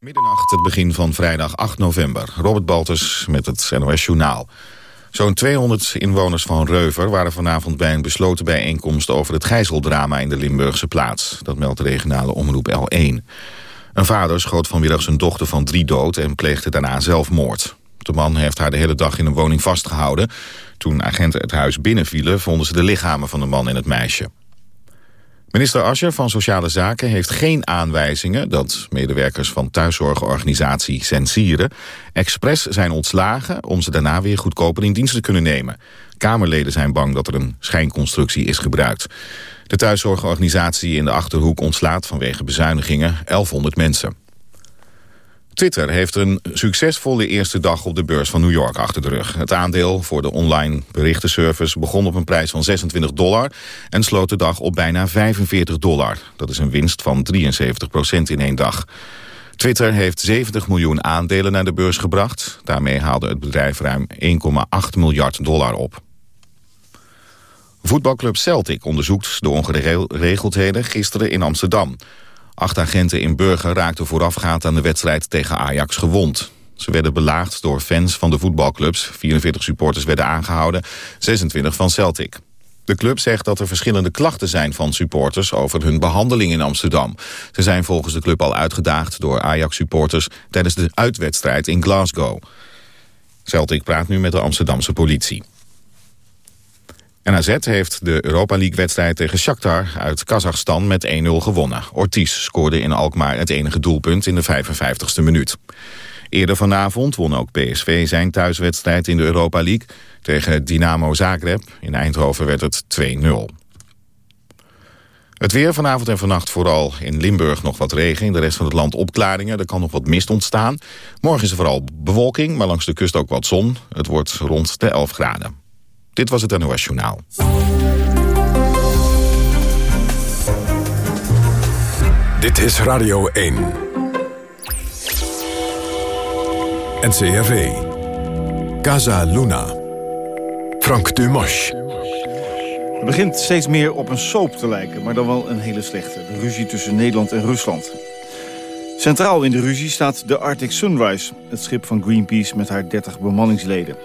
Middernacht, het begin van vrijdag 8 november. Robert Baltus met het NOS Journaal. Zo'n 200 inwoners van Reuver waren vanavond bij een besloten bijeenkomst... over het gijzeldrama in de Limburgse plaats. Dat meldt de regionale omroep L1. Een vader schoot vanmiddag zijn dochter van drie dood... en pleegde daarna zelfmoord. De man heeft haar de hele dag in een woning vastgehouden. Toen agenten het huis binnenvielen... vonden ze de lichamen van de man en het meisje. Minister Ascher van Sociale Zaken heeft geen aanwijzingen... dat medewerkers van thuiszorgorganisatie Sensieren... expres zijn ontslagen om ze daarna weer goedkoper in dienst te kunnen nemen. Kamerleden zijn bang dat er een schijnconstructie is gebruikt. De thuiszorgorganisatie in de Achterhoek ontslaat vanwege bezuinigingen 1100 mensen. Twitter heeft een succesvolle eerste dag op de beurs van New York achter de rug. Het aandeel voor de online berichtenservice begon op een prijs van 26 dollar... en sloot de dag op bijna 45 dollar. Dat is een winst van 73 procent in één dag. Twitter heeft 70 miljoen aandelen naar de beurs gebracht. Daarmee haalde het bedrijf ruim 1,8 miljard dollar op. Voetbalclub Celtic onderzoekt de ongeregeldheden gisteren in Amsterdam... Acht agenten in Burger raakten voorafgaand aan de wedstrijd tegen Ajax gewond. Ze werden belaagd door fans van de voetbalclubs. 44 supporters werden aangehouden, 26 van Celtic. De club zegt dat er verschillende klachten zijn van supporters over hun behandeling in Amsterdam. Ze zijn volgens de club al uitgedaagd door Ajax-supporters tijdens de uitwedstrijd in Glasgow. Celtic praat nu met de Amsterdamse politie. NAZ heeft de Europa League-wedstrijd tegen Shakhtar uit Kazachstan met 1-0 gewonnen. Ortiz scoorde in Alkmaar het enige doelpunt in de 55ste minuut. Eerder vanavond won ook PSV zijn thuiswedstrijd in de Europa League tegen Dynamo Zagreb. In Eindhoven werd het 2-0. Het weer vanavond en vannacht vooral in Limburg nog wat regen. De rest van het land opklaringen. Er kan nog wat mist ontstaan. Morgen is er vooral bewolking, maar langs de kust ook wat zon. Het wordt rond de 11 graden. Dit was het NOS Journaal. Dit is Radio 1. NCRV. Casa Luna. Frank Dumas. Het begint steeds meer op een soap te lijken, maar dan wel een hele slechte. De ruzie tussen Nederland en Rusland. Centraal in de ruzie staat de Arctic Sunrise, het schip van Greenpeace met haar 30 bemanningsleden.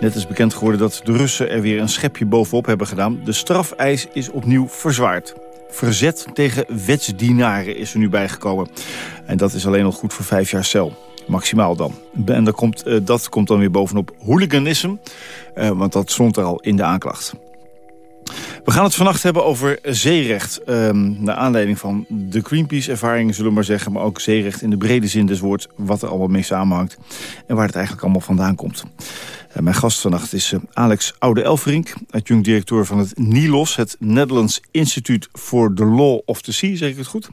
Net is bekend geworden dat de Russen er weer een schepje bovenop hebben gedaan. De strafeis is opnieuw verzwaard. Verzet tegen wetsdienaren is er nu bijgekomen. En dat is alleen nog goed voor vijf jaar cel. Maximaal dan. En dat komt, eh, dat komt dan weer bovenop hooliganisme. Uh, want dat stond er al in de aanklacht. We gaan het vannacht hebben over zeerecht. Um, naar aanleiding van de Greenpeace-ervaringen, zullen we maar zeggen. Maar ook zeerecht in de brede zin des woords. Wat er allemaal mee samenhangt. En waar het eigenlijk allemaal vandaan komt. Mijn gast vannacht is uh, Alex Oude-Elverink, adjunct-directeur van het NILOS... het Netherlands Institute for the Law of the Sea, zeg ik het goed?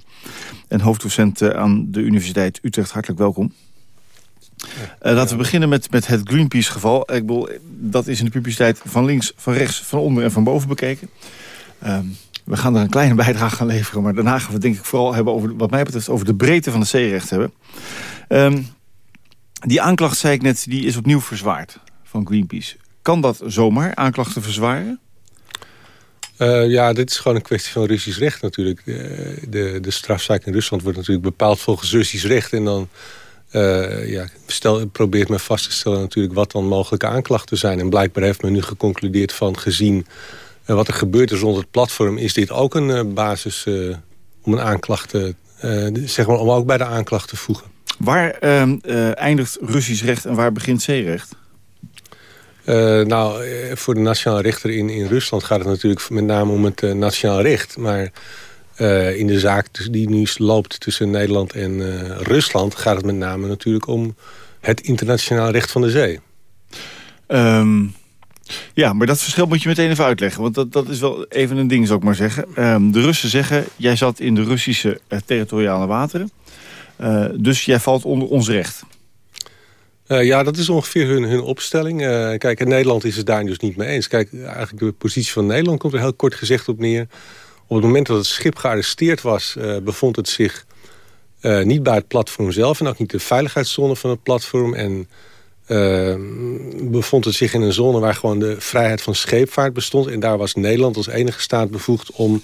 En hoofddocent uh, aan de Universiteit Utrecht. Hartelijk welkom. Uh, laten we beginnen met, met het Greenpeace-geval. Ik bedoel, dat is in de publiciteit van links, van rechts, van onder en van boven bekeken. Uh, we gaan er een kleine bijdrage aan leveren, maar daarna gaan we denk ik vooral hebben over, wat mij betreft, over de breedte van het zeerecht hebben. Uh, die aanklacht, zei ik net, die is opnieuw verzwaard van Greenpeace. Kan dat zomaar, aanklachten verzwaren? Uh, ja, dit is gewoon een kwestie van Russisch recht natuurlijk. De, de, de strafzaak in Rusland wordt natuurlijk bepaald volgens Russisch recht. En dan uh, ja, stel, probeert men vast te stellen natuurlijk wat dan mogelijke aanklachten zijn. En blijkbaar heeft men nu geconcludeerd van gezien uh, wat er gebeurt is rond het platform... is dit ook een basis om een aanklacht, zeg maar, om ook bij de aanklacht te voegen. Waar ehm, eindigt Russisch recht en waar begint zeerecht? Uh, nou, voor de nationale rechter in, in Rusland gaat het natuurlijk met name om het uh, nationaal recht. Maar in de zaak die nu loopt tussen Nederland en Rusland... gaat het met name natuurlijk om het internationaal recht van de zee. Um, ja, maar dat verschil moet je meteen even uitleggen. Want dat, dat is wel even een ding, zou ik maar zeggen. Um, de Russen zeggen, jij zat in de Russische territoriale wateren. dus jij valt onder ons recht. Uh, ja, dat is ongeveer hun, hun opstelling. Uh, kijk, in Nederland is het daar dus niet mee eens. Kijk, eigenlijk de positie van Nederland komt er heel kort gezegd op neer. Op het moment dat het schip gearresteerd was... Uh, bevond het zich niet bij het platform zelf... en ook niet de veiligheidszone van het platform... en bevond het zich in een zone waar gewoon de vrijheid van scheepvaart bestond. En daar was Nederland als enige staat bevoegd om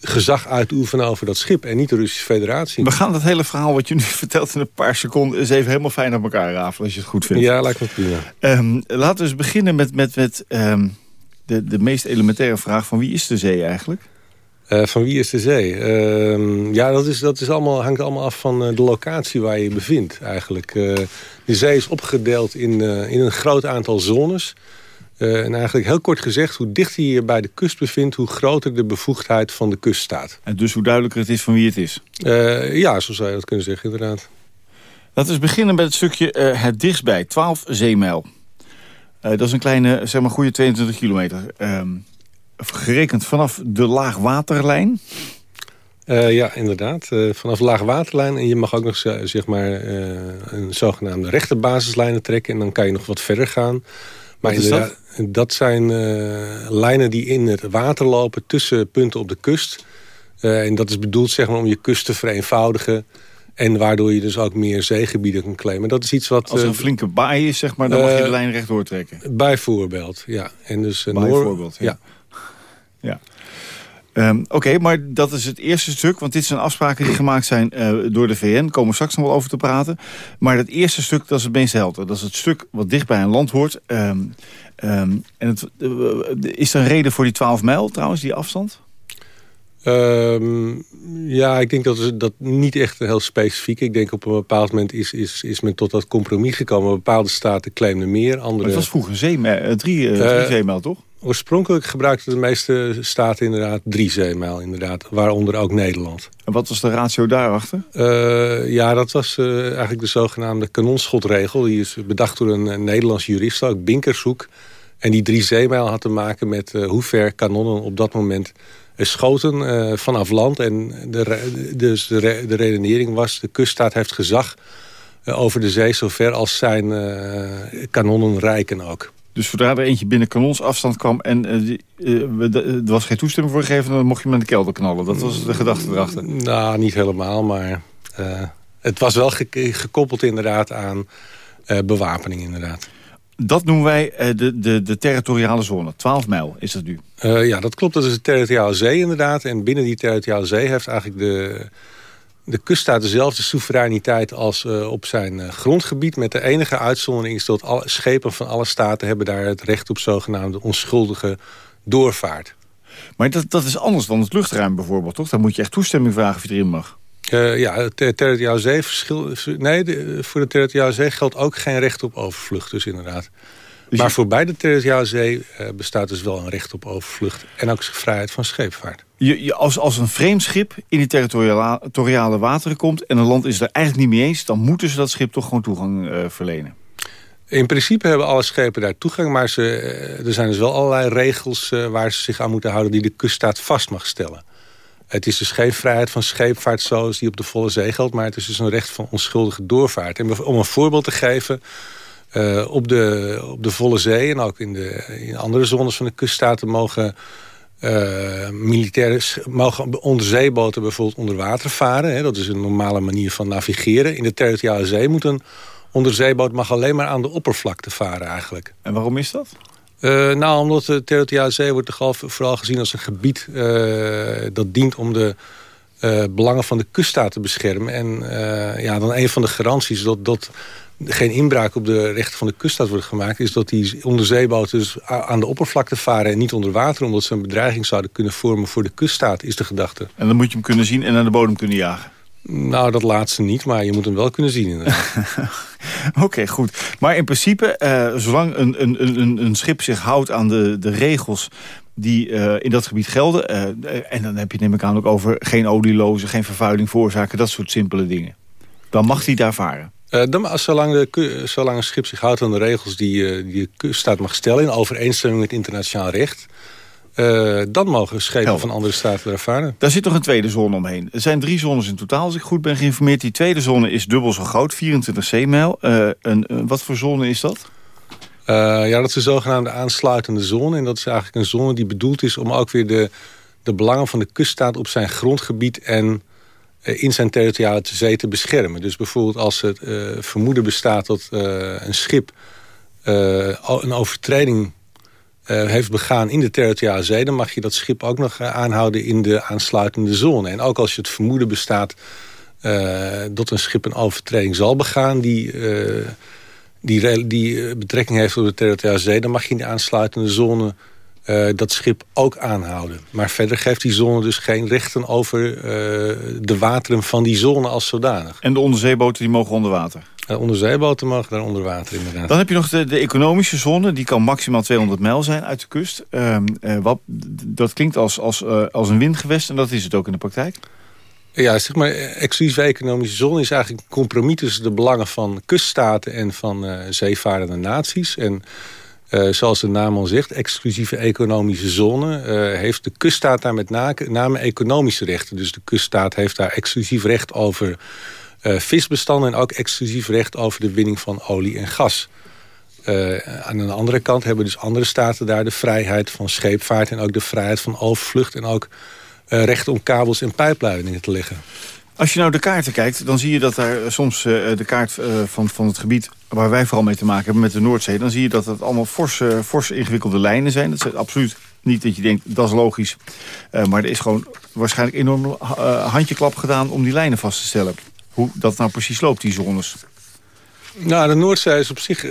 gezag uitoefenen over dat schip en niet de Russische federatie. We gaan dat hele verhaal wat je nu vertelt in een paar seconden... eens even helemaal fijn op elkaar rafelen als je het goed vindt. Ja, lijkt me prima. Um, laten we eens beginnen met, met, met ehm, de, de meest elementaire vraag... van wie is de zee eigenlijk? Uh, van wie is de zee? Uh, ja, dat, is, dat is allemaal, hangt allemaal af van uh, de locatie waar je je bevindt eigenlijk. Uh, de zee is opgedeeld in, in een groot aantal zones. En eigenlijk heel kort gezegd, hoe dichter je je bij de kust bevindt... hoe groter de bevoegdheid van de kust staat. En dus hoe duidelijker het is van wie het is? ja, zo zou je dat kunnen zeggen, inderdaad. Laten we beginnen met het stukje het dichtstbij, 12 zeemijl. dat is een kleine, zeg maar, goede 22 kilometer... Ehm, gerekend vanaf de laagwaterlijn? Uh, ja, inderdaad. Uh, vanaf laagwaterlijn. En je mag ook nog zeg maar, uh, een zogenaamde rechte basislijnen trekken. En dan kan je nog wat verder gaan. Maar dat? dat? zijn lijnen die in het water lopen tussen punten op de kust. en dat is bedoeld zeg maar, om je kust te vereenvoudigen. En waardoor je dus ook meer zeegebieden kan claimen. Dat is iets wat... Als er een flinke baai is, zeg maar, dan mag je de lijn rechtdoor trekken. Bijvoorbeeld, ja. En dus, Bijvoorbeeld, ja. ja. Um, Oké, maar dat is het eerste stuk. Want dit zijn afspraken die gemaakt zijn uh, door de VN. Daar komen we straks nog wel over te praten. Maar het eerste stuk, dat is het meest helder. Dat is het stuk wat dicht bij een land hoort. Um, um, en het, uh, is er een reden voor die 12 mijl trouwens, die afstand? ja, ik denk dat is dat niet echt heel specifiek. Ik denk op een bepaald moment is, is, is men tot dat compromis gekomen. Bepaalde staten claimden meer, andere... het was vroeger zeemijl, drie, uh, drie zeemijl, toch? Oorspronkelijk gebruikten de meeste staten inderdaad drie zeemijl, inderdaad, waaronder ook Nederland. En wat was de ratio daarachter? Uh, ja, dat was uh, eigenlijk de zogenaamde kanonschotregel. Die is bedacht door een, een Nederlands jurist, ook Binkershoek. En die drie zeemijl had te maken met uh, hoe ver kanonnen op dat moment schoten vanaf land. En de, dus de, de redenering was, de kuststaat heeft gezag over de zee... zover als zijn kanonnen rijken ook. Dus zodra er eentje binnen kanonsafstand kwam en uh, er was geen toestemming voor gegeven... dan mocht je met de kelder knallen. Dat was de gedachte erachter. Nou, niet helemaal, maar het was wel gekoppeld inderdaad aan bewapening inderdaad. Dat noemen wij de, de, de territoriale zone. 12 mijl is dat nu. ja, dat klopt. Dat is de territoriale zee inderdaad. En binnen die territoriale zee heeft eigenlijk de de kuststaat dezelfde soevereiniteit als uh, op zijn uh, grondgebied. Met de enige uitzondering is dat alle schepen van alle staten... hebben daar het recht op zogenaamde onschuldige doorvaart. Maar dat, dat is anders dan het luchtruim bijvoorbeeld, toch? Daar moet je echt toestemming vragen of je erin mag. Uh, ja, de territoriale zee verschil, nee, de, voor de territoriale zee geldt ook geen recht op overvlucht, dus inderdaad. Dus maar voor beide territoriale zee bestaat dus wel een recht op overvlucht en ook vrijheid van scheepvaart. Je, als, als een vreemd schip in die territoriale wateren komt... en een land is er eigenlijk niet mee eens... dan moeten ze dat schip toch gewoon toegang uh, verlenen. In principe hebben alle schepen daar toegang... maar ze, uh, er zijn dus wel allerlei regels uh, waar ze zich aan moeten houden... die de kuststaat vast mag stellen. Het is dus geen vrijheid van scheepvaart zoals die op de volle zee geldt... maar het is dus een recht van onschuldige doorvaart. En om een voorbeeld te geven... op, de, op de volle zee en ook in, de, in andere zones van de kuststaten... mogen uh, militairen mogen onderzeeboten bijvoorbeeld onder water varen. Hè. Dat is een normale manier van navigeren. In de territoriale zee moet een onderzeeboot mag alleen maar aan de oppervlakte varen eigenlijk. En waarom is dat? Uh, nou, omdat de territoriale zee wordt toch vooral gezien als een gebied... Uh, dat dient om de belangen van de kuststaat te beschermen. En ja, dan een van de garanties dat, dat geen inbraak op de rechten van de kuststaat wordt gemaakt... is dat die onderzeeboten dus aan de oppervlakte varen en niet onder water... omdat ze een bedreiging zouden kunnen vormen voor de kuststaat, is de gedachte. En dan moet je hem kunnen zien en aan de bodem kunnen jagen? Nou, dat laatste niet, maar je moet hem wel kunnen zien inderdaad. Oké, goed. Maar in principe, uh, zolang een, een, een, een schip zich houdt aan de, de regels die uh, in dat gebied gelden... Uh, en dan heb je het neem ik aan ook over geen olielozen, geen vervuiling veroorzaken... dat soort simpele dingen. Dan mag hij daar varen. Uh, dan, zolang, de, zolang een schip zich houdt aan de regels die, uh, die de kuststaat mag stellen... in overeenstemming met internationaal recht... Uh, dan mogen schepen Helder. van andere staten daar varen. Daar zit nog een tweede zone omheen. Er zijn drie zones in totaal, als ik goed ben geïnformeerd. Die tweede zone is dubbel zo groot, 24 zeemijl. Een, wat voor zone is dat? ja, dat is de zogenaamde aansluitende zone. En dat is eigenlijk een zone die bedoeld is om ook weer de, de belangen van de kuststaat... op zijn grondgebied en eh, in zijn territoriale zee te beschermen. Dus bijvoorbeeld als het uh, vermoeden bestaat dat uh, een schip een overtreding heeft begaan in de territoriale zee... dan mag je dat schip ook nog aanhouden in de aansluitende zone. En ook als je het vermoeden bestaat dat een schip een overtreding zal begaan... die, die, die betrekking heeft op de territoriale zee... dan mag je in de aansluitende zone uh, dat schip ook aanhouden. Maar verder geeft die zone dus geen rechten over uh, de wateren van die zone als zodanig. En de onderzeeboten die mogen onder water? De onderzeeboten mogen daar onder water inderdaad. Dan heb je nog de, de, economische zone. Die kan maximaal 200 mijl zijn uit de kust. Uh, wat, dat klinkt als, als, als een windgewest en dat is het ook in de praktijk? Ja, zeg maar, exclusieve economische zone is eigenlijk een compromis tussen de belangen van kuststaten en van zeevarende naties. En uh, zoals de naam al zegt, exclusieve economische zone... Uh, heeft de kuststaat daar met name economische rechten. Dus de kuststaat heeft daar exclusief recht over uh, visbestanden... en ook exclusief recht over de winning van olie en gas. aan de andere kant hebben dus andere staten daar de vrijheid van scheepvaart... en ook de vrijheid van overvlucht en ook recht om kabels en pijpleidingen te leggen. Als je nou de kaarten kijkt, dan zie je dat daar soms uh, de kaart uh, van, van het gebied... waar wij vooral mee te maken hebben met de Noordzee... dan zie je dat het allemaal forse, forse ingewikkelde lijnen zijn. Dat is absoluut niet dat je denkt, dat is logisch. Uh, maar er is gewoon waarschijnlijk enorm handjeklap gedaan... om die lijnen vast te stellen. Hoe dat nou precies loopt, die zones. Nou, de Noordzee is op zich...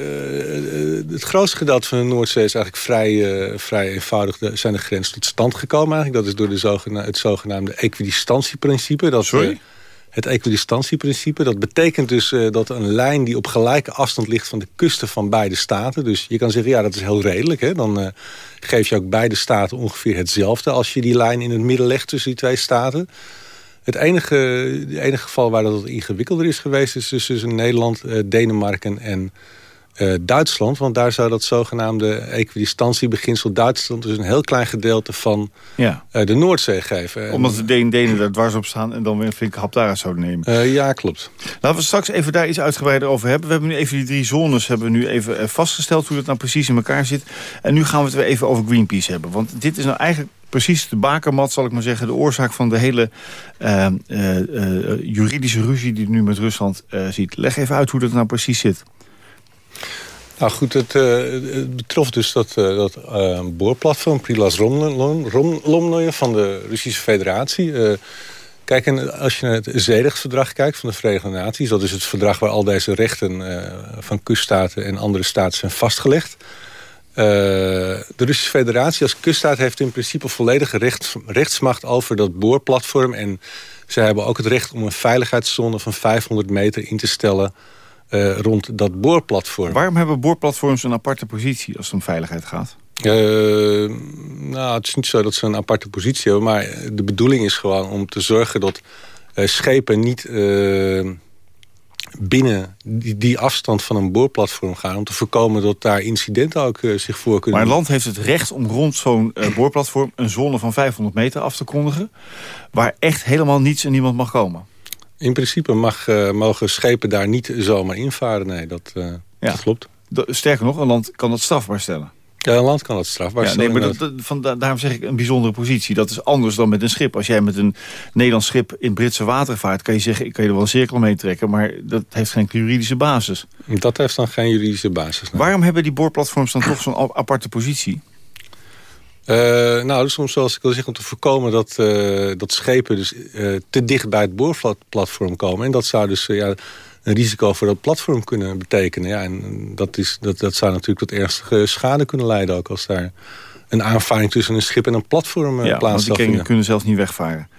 het grootste gedeelte van de Noordzee is eigenlijk vrij, vrij eenvoudig... De, zijn de grens tot stand gekomen eigenlijk. Dat is door de het zogenaamde equidistantieprincipe. Dat, Sorry? Het equidistantieprincipe. Dat betekent dus uh, dat een lijn die op gelijke afstand ligt van de kusten van beide staten. Dus je kan zeggen, ja, dat is heel redelijk. Hè? Dan uh, geef je ook beide staten ongeveer hetzelfde als je die lijn in het midden legt tussen die twee staten. Het enige, enige geval waar dat ingewikkelder is geweest is tussen Nederland, uh, Denemarken en uh, Duitsland. Want daar zou dat zogenaamde equidistantiebeginsel Duitsland... dus een heel klein gedeelte van ja. uh, de Noordzee geven. Omdat de Denen, daar dwars op staan en dan weer een flinke hap daaruit zouden nemen. Uh, ja, klopt. Laten we straks even daar iets uitgebreider over hebben. We hebben nu even die drie zones hebben we nu even vastgesteld... hoe dat nou precies in elkaar zit. En nu gaan we het weer even over Greenpeace hebben. Want dit is nou eigenlijk precies de bakermat, zal ik maar zeggen... de oorzaak van de hele uh, uh, uh, juridische ruzie die nu met Rusland ziet. Leg even uit hoe dat nou precies zit. Nou goed, het, uh, het betrof dus dat, uh, dat uh, boorplatform Prilas Lomnoje van de Russische Federatie. kijk, en als je naar het zeerechtsverdrag kijkt van de Verenigde Naties... dat is het verdrag waar al deze rechten van kuststaten en andere staten zijn vastgelegd. de Russische Federatie als kuststaat heeft in principe volledige recht, rechtsmacht over dat boorplatform. En zij hebben ook het recht om een veiligheidszone van 500 meter in te stellen uh, rond dat boorplatform. Waarom hebben boorplatforms een aparte positie als het om veiligheid gaat? Uh, nou, het is niet zo dat ze een aparte positie hebben... maar de bedoeling is gewoon om te zorgen dat uh, schepen niet binnen die, die, afstand van een boorplatform gaan... om te voorkomen dat daar incidenten ook zich voor kunnen Maar een land heeft het recht om rond zo'n boorplatform... een zone van 500 meter af te kondigen... waar echt helemaal niets en niemand mag komen. In principe mag, uh, mogen schepen daar niet zomaar invaren. Nee, dat, uh, ja. dat klopt. sterker nog, een land kan dat strafbaar stellen. Ja, een land kan dat strafbaar ja, stellen. Nee, maar dat, van, daarom zeg ik een bijzondere positie. Dat is anders dan met een schip. Als jij met een Nederlands schip in Britse water vaart... kan je zeggen, ik kan je er wel een cirkel mee trekken... maar dat heeft geen juridische basis. Dat heeft dan geen juridische basis. Waarom hebben die boorplatforms dan toch zo'n aparte positie? Uh, nou, dus soms zoals ik wil zeggen, om te voorkomen dat, uh, dat schepen dus, uh, te dicht bij het boorplatform komen. En dat zou dus ja, een risico voor dat platform kunnen betekenen. Ja, en dat, is, dat, dat zou natuurlijk tot ernstige schade kunnen leiden ook als daar een aanvaring tussen een schip en een platform ja, plaats zou vinden. kunnen zelfs niet wegvaren.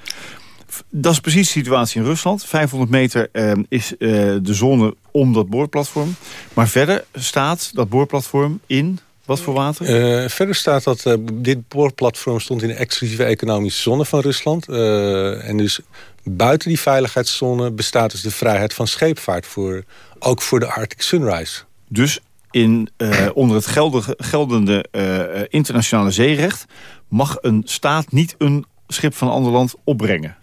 Dat is precies de situatie in Rusland. 500 meter is de zone om dat boorplatform. Maar verder staat dat boorplatform in wat voor water? Uh, verder staat dat uh, dit boorplatform stond in de exclusieve economische zone van Rusland. Uh, en dus buiten die veiligheidszone bestaat dus de vrijheid van scheepvaart. Voor, ook voor de Arctic Sunrise. Dus in, onder het geldige, geldende internationale zeerecht... mag een staat niet een schip van een ander land opbrengen?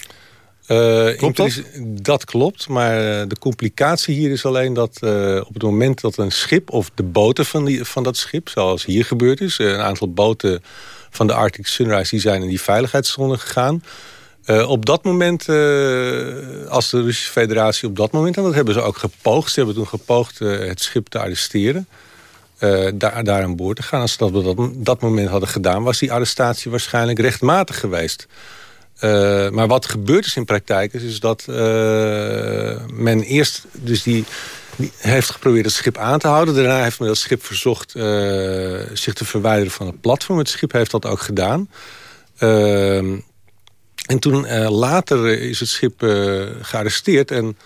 Uh, klopt dat? dat? klopt, maar eh, de complicatie hier is alleen dat uh, op het moment dat een schip of de boten van, die, van dat schip, zoals hier gebeurd is, een aantal boten van de Arctic Sunrise die zijn in die veiligheidszone gegaan. op dat moment, als de Russische federatie op dat moment, en dat hebben ze ook gepoogd, ze hebben toen gepoogd het schip te arresteren. daar, daar aan boord te gaan. Als ze dat op dat, dat moment hadden gedaan... was die arrestatie waarschijnlijk rechtmatig geweest. Maar wat gebeurd is in praktijk is, is dat men eerst dus die, heeft geprobeerd het schip aan te houden. Daarna heeft men dat schip verzocht zich te verwijderen van het platform. Het schip heeft dat ook gedaan. Ehm, en toen later is het schip gearresteerd. En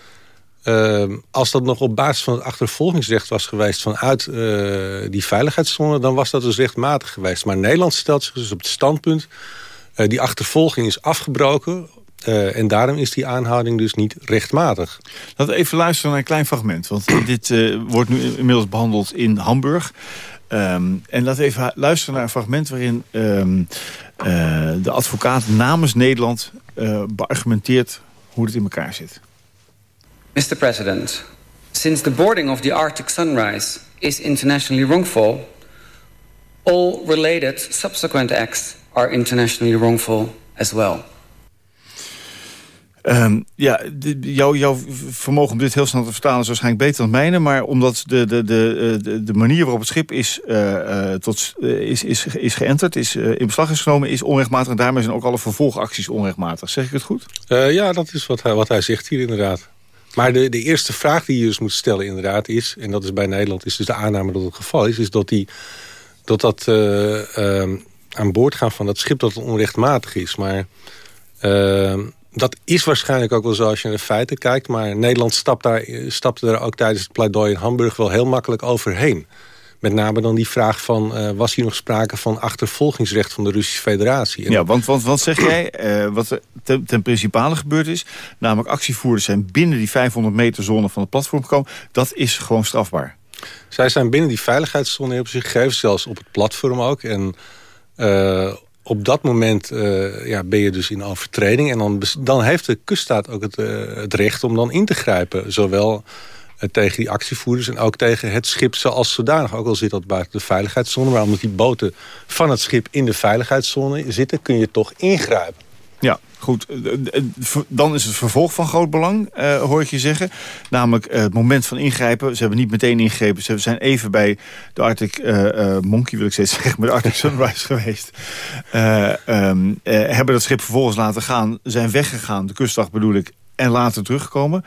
uh, als dat nog op basis van het achtervolgingsrecht was geweest... vanuit die veiligheidszone, dan was dat dus rechtmatig geweest. Maar Nederland stelt zich dus op het standpunt... die achtervolging is afgebroken... en daarom is die aanhouding dus niet rechtmatig. Laten we even luisteren naar een klein fragment. Want dit wordt nu inmiddels behandeld in Hamburg. Um, en laten we even luisteren naar een fragment waarin um, uh, de advocaat namens Nederland uh, beargumenteert hoe het in elkaar zit. Mr. President, since the boarding of the Arctic Sunrise is internationally wrongful, all related subsequent acts are internationally wrongful as well. Um, ja, jouw, jouw vermogen om dit heel snel te vertalen is waarschijnlijk beter dan mijne. Maar omdat de, de, de, de, de manier waarop het schip is, uh, tot, uh, is, is, is geënterd, is in beslag is genomen, is onrechtmatig. En daarmee zijn ook alle vervolgacties onrechtmatig. Zeg ik het goed? ja, dat is wat hij, wat hij zegt hier inderdaad. Maar de, de eerste vraag die je dus moet stellen inderdaad is... en dat is bij Nederland is dus de aanname dat het geval is... is dat, die, dat dat ehm, aan boord gaan van dat schip dat onrechtmatig is. Maar ehm, dat is waarschijnlijk ook wel zo als je naar de feiten kijkt. Maar Nederland stapt daar, stapte daar ook tijdens het pleidooi in Hamburg wel heel makkelijk overheen. Met name dan die vraag van, uh, was hier nog sprake van achtervolgingsrecht van de Russische federatie? ja, want, want wat zeg jij, uh, wat er ten, ten, principale gebeurd is... namelijk actievoerders zijn binnen die 500 meter zone van het platform gekomen... dat is gewoon strafbaar. Zij zijn binnen die veiligheidszone op zich gegeven, zelfs op het platform ook. En op dat moment uh, ja, ben je dus in overtreding. En dan, dan heeft de kuststaat ook het, uh, het recht om dan in te grijpen. Zowel tegen die actievoerders en ook tegen het schip zoals zodanig. Ook al zit dat buiten de veiligheidszone. Maar omdat die boten van het schip in de veiligheidszone zitten... kun je toch ingrijpen. Ja, goed. Eh, eh, dan is het vervolg van groot belang, hoor ik je zeggen. Namelijk het moment van ingrijpen. Ze hebben niet meteen ingegrepen. Ze zijn even bij de Arctic Monkey, wil ik steeds zeggen, met de Arctic Sunrise geweest. Um, hebben dat schip vervolgens laten gaan. Zijn weggegaan, de kustwacht bedoel ik, en later teruggekomen.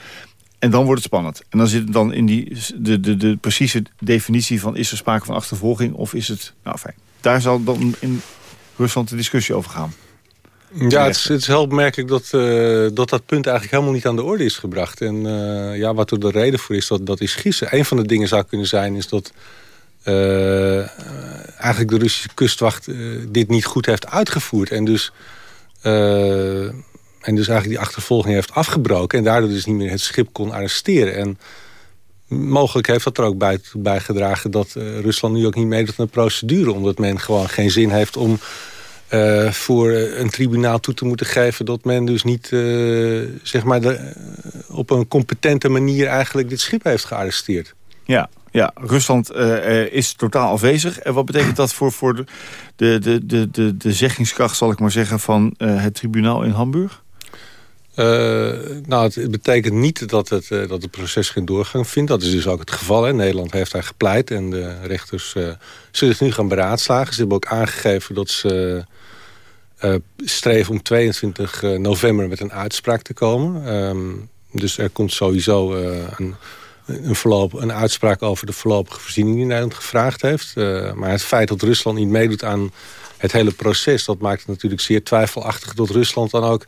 En dan wordt het spannend. En dan zit het dan in die, de, de, de precieze definitie van... is er sprake van achtervolging of is het... Nou fijn, daar zal dan in Rusland de discussie over gaan. Ja, het is, het is, heel opmerkelijk dat, uh, dat dat punt eigenlijk helemaal niet aan de orde is gebracht. En uh, ja, wat er de reden voor is, dat, dat is gissen. Een van de dingen zou kunnen zijn, is dat uh, eigenlijk de Russische kustwacht dit niet goed heeft uitgevoerd. En dus, en dus eigenlijk die achtervolging heeft afgebroken. En daardoor dus niet meer het schip kon arresteren. En mogelijk heeft dat er ook bij, bijgedragen dat Rusland nu ook niet meedoet aan de procedure. Omdat men gewoon geen zin heeft om uh, voor een tribunaal toe te moeten geven... dat men dus niet uh, zeg maar de, uh, op een competente manier eigenlijk dit schip heeft gearresteerd. Ja, ja Rusland is totaal afwezig. En wat betekent dat voor, voor de, de, de, de, de zeggingskracht, zal ik maar zeggen, van het tribunaal in Hamburg? nou, het betekent niet dat het, dat het proces geen doorgang vindt. Dat is dus ook het geval. Hè. Nederland heeft daar gepleit en de rechters zullen zich nu gaan beraadslagen. Ze hebben ook aangegeven dat ze uh, om 22 eh, november met een uitspraak te komen. Um, dus er komt sowieso uh, een, een, een uitspraak over de voorlopige voorziening die Nederland gevraagd heeft. Maar het feit dat Rusland niet meedoet aan het hele proces... dat maakt het natuurlijk zeer twijfelachtig dat Rusland dan ook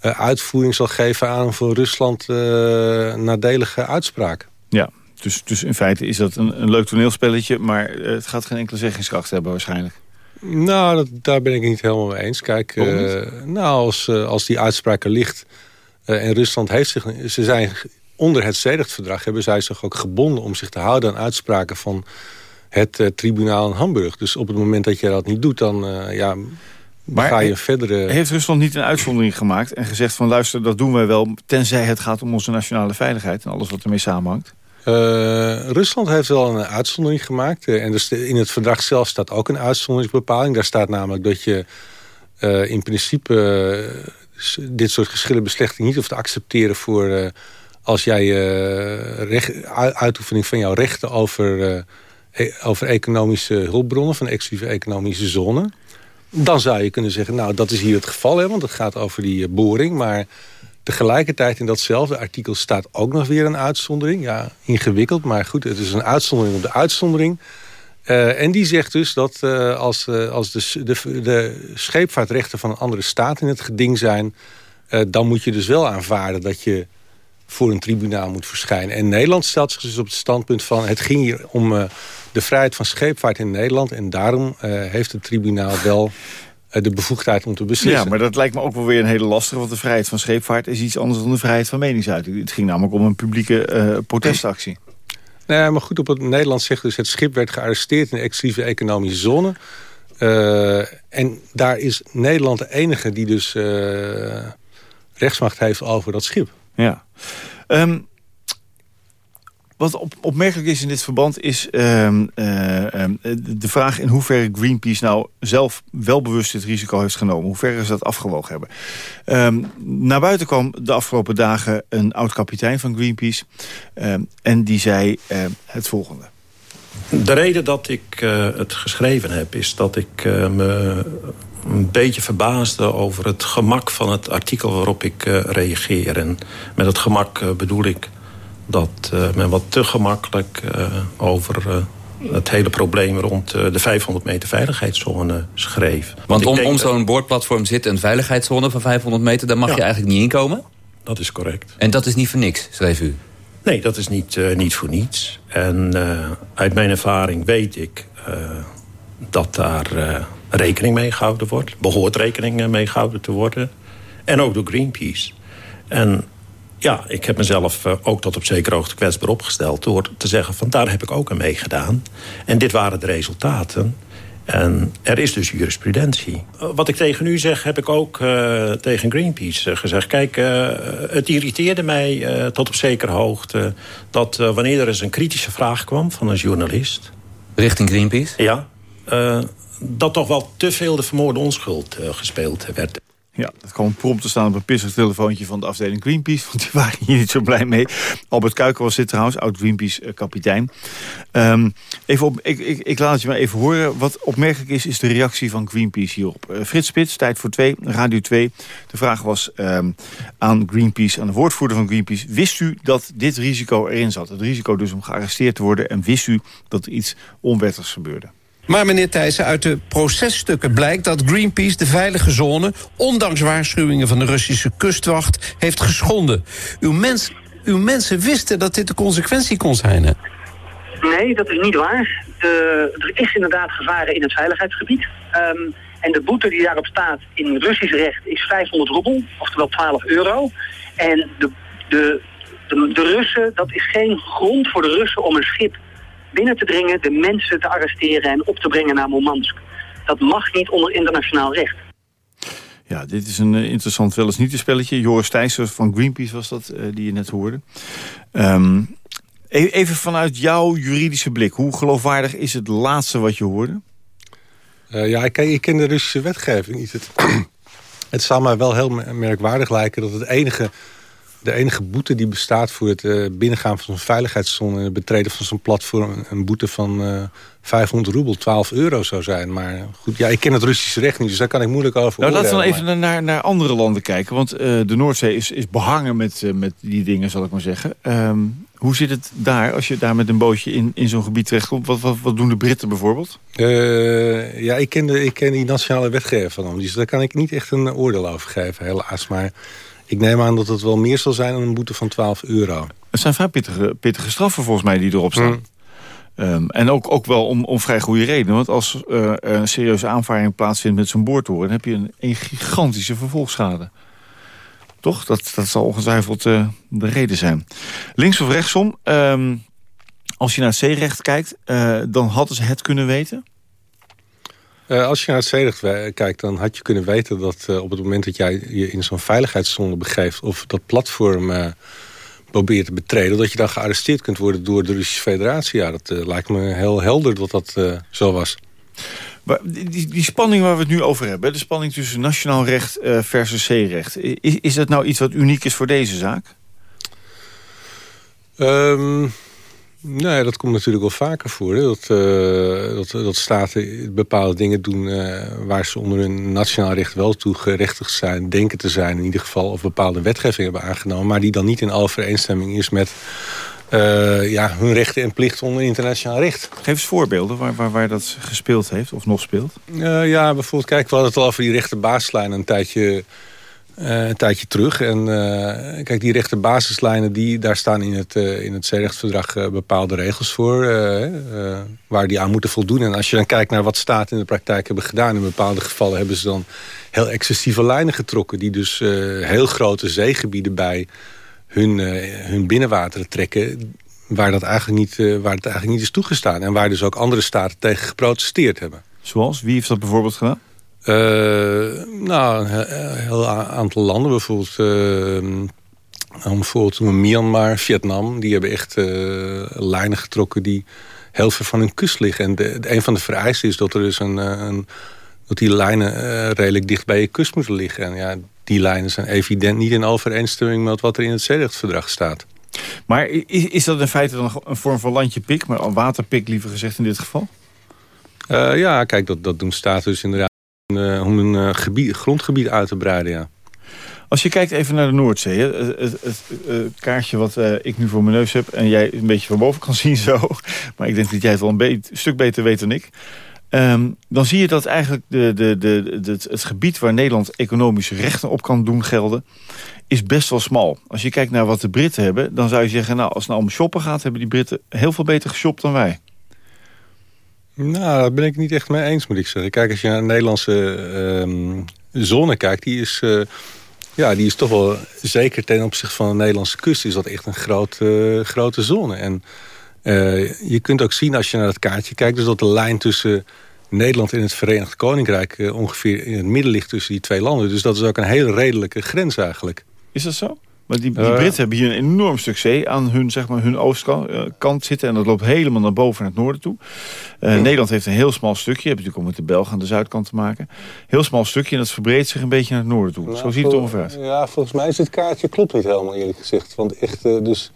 uitvoering zal geven aan voor Rusland nadelige uitspraken. Ja, dus, dus in feite is dat een, een leuk toneelspelletje... maar het gaat geen enkele zeggingskracht hebben waarschijnlijk. Nou, dat, daar ben ik niet helemaal mee eens. Kijk, uh, nou, als, uh, als die uitspraak er ligt... Uh, en Rusland heeft zich... Ze zijn onder het Zedert-verdrag hebben zij zich ook gebonden... om zich te houden aan uitspraken van het tribunaal in Hamburg. Dus op het moment dat je dat niet doet, dan ja, maar ga je verder... Heeft Rusland niet een uitzondering gemaakt en gezegd van... luister, dat doen wij wel, tenzij het gaat om onze nationale veiligheid... en alles wat ermee samenhangt? Uh, Rusland heeft wel een uitzondering gemaakt. Uh, en dus in het verdrag zelf staat ook een uitzonderingsbepaling. Daar staat namelijk dat je uh, in principe dit soort geschillenbeslechting niet hoeft te accepteren voor als jij recht, uitoefening van jouw rechten over e- over economische hulpbronnen van exclusieve economische zone. Dan zou je kunnen zeggen, nou dat is hier het geval, hè, want het gaat over die boring. Maar tegelijkertijd in datzelfde artikel staat ook nog weer een uitzondering. Ja, ingewikkeld, maar goed, het is een uitzondering op de uitzondering. Uh, en die zegt dus dat uh, als, uh, als de, de, de, scheepvaartrechten van een andere staat in het geding zijn... dan moet je dus wel aanvaarden dat je voor een tribunaal moet verschijnen. En Nederland stelt zich dus op het standpunt van... het ging hier om de vrijheid van scheepvaart in Nederland... en daarom heeft het tribunaal wel de bevoegdheid om te beslissen. Ja, maar dat lijkt me ook wel weer een hele lastige... want de vrijheid van scheepvaart is iets anders dan de vrijheid van meningsuiting. Het ging namelijk om een publieke protestactie. Nee, maar goed, op het Nederlands zegt dus... het schip werd gearresteerd in de exclusieve economische zone. Uh, en daar is Nederland de enige die dus uh, rechtsmacht heeft over dat schip. Ja. Um, wat op, opmerkelijk is in dit verband is uh, uh, de vraag in hoeverre Greenpeace nou zelf wel bewust dit risico heeft genomen. Hoe ver ze dat afgewogen hebben. Um, naar buiten kwam de afgelopen dagen een oud-kapitein van Greenpeace. en die zei het volgende. De reden dat ik uh, het geschreven heb is dat ik me een beetje verbaasde over het gemak van het artikel waarop ik reageer. En met het gemak bedoel ik dat uh, men wat te gemakkelijk uh, over uh, het hele probleem rond de 500 meter veiligheidszone schreef. Want, Want om, om zo'n boordplatform zit een veiligheidszone van 500 meter... daar mag ja. je eigenlijk niet inkomen? Dat is correct. En dat is niet voor niks, schreef u? Nee, dat is niet, niet voor niets. En uit mijn ervaring weet ik dat daar rekening mee gehouden wordt. Behoort rekening mee gehouden te worden. En ook door Greenpeace. En ja, ik heb mezelf uh, ook tot op zekere hoogte kwetsbaar opgesteld... door te zeggen van daar heb ik ook aan meegedaan. En dit waren de resultaten. En er is dus jurisprudentie. Uh, wat ik tegen u zeg, heb ik ook uh, tegen Greenpeace gezegd. Kijk, het irriteerde mij tot op zekere hoogte... dat wanneer er eens een kritische vraag kwam van een journalist... Richting Greenpeace? Ja, dat toch wel te veel de vermoorde onschuld gespeeld werd. Ja, dat kwam prompt te staan op een pissig telefoontje van de afdeling Greenpeace. Want die waren hier niet zo blij mee. Albert Kuiker was dit trouwens, oud-Greenpeace-kapitein. Eh, um, even ik, ik, ik, laat het je maar even horen. Wat opmerkelijk is, is de reactie van Greenpeace hierop. Uh, Frits Spits, Tijd voor twee, Radio 2. De vraag was um, aan Greenpeace, aan de woordvoerder van Greenpeace... wist u dat dit risico erin zat? Het risico dus om gearresteerd te worden. En wist u dat er iets onwettigs gebeurde? Maar meneer Thijssen, uit de processtukken blijkt dat Greenpeace de veilige zone... ondanks waarschuwingen van de Russische kustwacht, heeft geschonden. Uw, mens, uw mensen wisten dat dit de consequentie kon zijn, hè? Nee, dat is niet waar. De, er is inderdaad gevaren in het veiligheidsgebied. Um, en de boete die daarop staat in Russisch recht is 500 roebel, oftewel 12 euro. En de, de, de Russen, dat is geen grond voor de Russen om een schip binnen te dringen, de mensen te arresteren en op te brengen naar Murmansk. Dat mag niet onder internationaal recht. Ja, dit is een uh, interessant wel eens niet een spelletje. Joris Thijssen van Greenpeace was dat, uh, die je net hoorde. Um, even vanuit jouw juridische blik. Hoe geloofwaardig is het laatste wat je hoorde? Uh, ja, ik, ik ken de Russische wetgeving niet. Het, het zou mij wel heel merkwaardig lijken dat het enige de enige boete die bestaat voor het uh, binnengaan van zo'n veiligheidszone... en het betreden van zo'n platform... een boete van uh, 500 roebel, 12 euro zou zijn. Maar goed, ja, ik ken het Russische recht niet, dus daar kan ik moeilijk over Nou, laten we dan even naar, naar andere landen kijken. Want uh, de Noordzee is, is behangen met, met die dingen, zal ik maar zeggen. Um, hoe zit het daar, als je daar met een bootje in, in zo'n gebied terechtkomt? Wat, wat, wat doen de Britten bijvoorbeeld? Ja, ik ken, de, ik ken die nationale wetgever van hem. Dus daar kan ik niet echt een oordeel over geven, helaas. Maar ik neem aan dat het wel meer zal zijn dan een boete van 12 euro. Het zijn vrij pittige, pittige straffen volgens mij die erop staan. Mm. Um, en ook, ook wel om, om vrij goede redenen. Want als uh, een serieuze aanvaring plaatsvindt met zo'n boortoren... dan heb je een, een, gigantische vervolgschade. Toch? Dat, dat zal ongetwijfeld uh, de reden zijn. Links of rechtsom, um, als je naar het zeerecht kijkt... Uh, dan hadden ze het kunnen weten... Uh, als je naar het zeerecht kijkt, dan had je kunnen weten dat uh, op het moment dat jij je in zo'n veiligheidszone begeeft of dat platform uh, probeert te betreden, dat je dan gearresteerd kunt worden door de Russische Federatie. Ja, dat lijkt me heel helder dat dat zo was. Maar die, die, spanning waar we het nu over hebben, de spanning tussen nationaal recht versus zeerecht, is, is dat nou iets wat uniek is voor deze zaak? Um, Nee, dat komt natuurlijk wel vaker voor. Hè? Dat, uh, dat, dat staten bepaalde dingen doen uh, waar ze onder hun nationaal recht wel toe gerechtigd zijn, denken te zijn in ieder geval, of bepaalde wetgeving hebben aangenomen, maar die dan niet in overeenstemming is met uh, ja, hun rechten en plichten onder internationaal recht. Geef eens voorbeelden waar, waar, waar dat gespeeld heeft of nog speelt. ja, bijvoorbeeld, kijk, we hadden het al over die rechte baaslijn een tijdje uh, een tijdje terug. En uh, kijk, die rechte basislijnen, die, daar staan in het, uh, in het zeerechtsverdrag bepaalde regels voor. waar die aan moeten voldoen. En als je dan kijkt naar wat staten in de praktijk hebben gedaan. In bepaalde gevallen hebben ze dan heel excessieve lijnen getrokken. Die dus heel grote zeegebieden bij hun, hun binnenwateren trekken. Waar, dat eigenlijk niet, waar het eigenlijk niet is toegestaan. En waar dus ook andere staten tegen geprotesteerd hebben. Zoals? Wie heeft dat bijvoorbeeld gedaan? Uh, nou, een heel aantal landen. Bijvoorbeeld, uh, bijvoorbeeld Myanmar, Vietnam. Die hebben echt uh, lijnen getrokken die heel ver van hun kust liggen. En de, een van de vereisten is dat er dus een, een dat die lijnen redelijk dicht bij je kust moeten liggen. En ja, die lijnen zijn evident niet in overeenstemming met wat er in het zeerechtsverdrag staat. Maar is, is dat in feite dan een vorm van landje pik, maar waterpik liever gezegd in dit geval? ja, kijk, dat, dat doen staten dus inderdaad uh, om een uh, gebied, grondgebied uit te breiden, ja. Als je kijkt even naar de Noordzee, het, het, kaartje wat uh, ik nu voor mijn neus heb... en jij een beetje van boven kan zien zo... maar ik denk dat jij het wel een stuk beter weet dan ik... Um, dan zie je dat eigenlijk de, de, de, het gebied waar Nederland economische rechten op kan doen gelden... is best wel smal. Als je kijkt naar wat de Britten hebben, dan zou je zeggen... nou, als het nou om shoppen gaat, hebben die Britten heel veel beter geshopt dan wij. Nou, daar ben ik niet echt mee eens, moet ik zeggen. Kijk, als je naar de Nederlandse uh, zone kijkt... die is, uh, ja, die is toch wel, zeker ten opzichte van de Nederlandse kust... is dat echt een grote, grote zone. En uh, je kunt ook zien als je naar het kaartje kijkt... dus dat de lijn tussen Nederland en het Verenigd Koninkrijk... Ongeveer in het midden ligt tussen die twee landen. Dus dat is ook een hele redelijke grens eigenlijk. Is dat zo? Maar die, die uh, Britten hebben hier een enorm stuk zee aan hun, zeg maar, hun oostkant zitten. En dat loopt helemaal naar boven naar het noorden toe. Uh, ja. Nederland heeft een heel smal stukje. Je hebt natuurlijk ook met de Belgen aan de zuidkant te maken. Heel smal stukje en dat verbreedt zich een beetje naar het noorden toe. Nou, Zo ziet het ongeveer uit. Ja, volgens mij is het kaartje klopt niet helemaal eerlijk gezegd. Want echt, uh, dus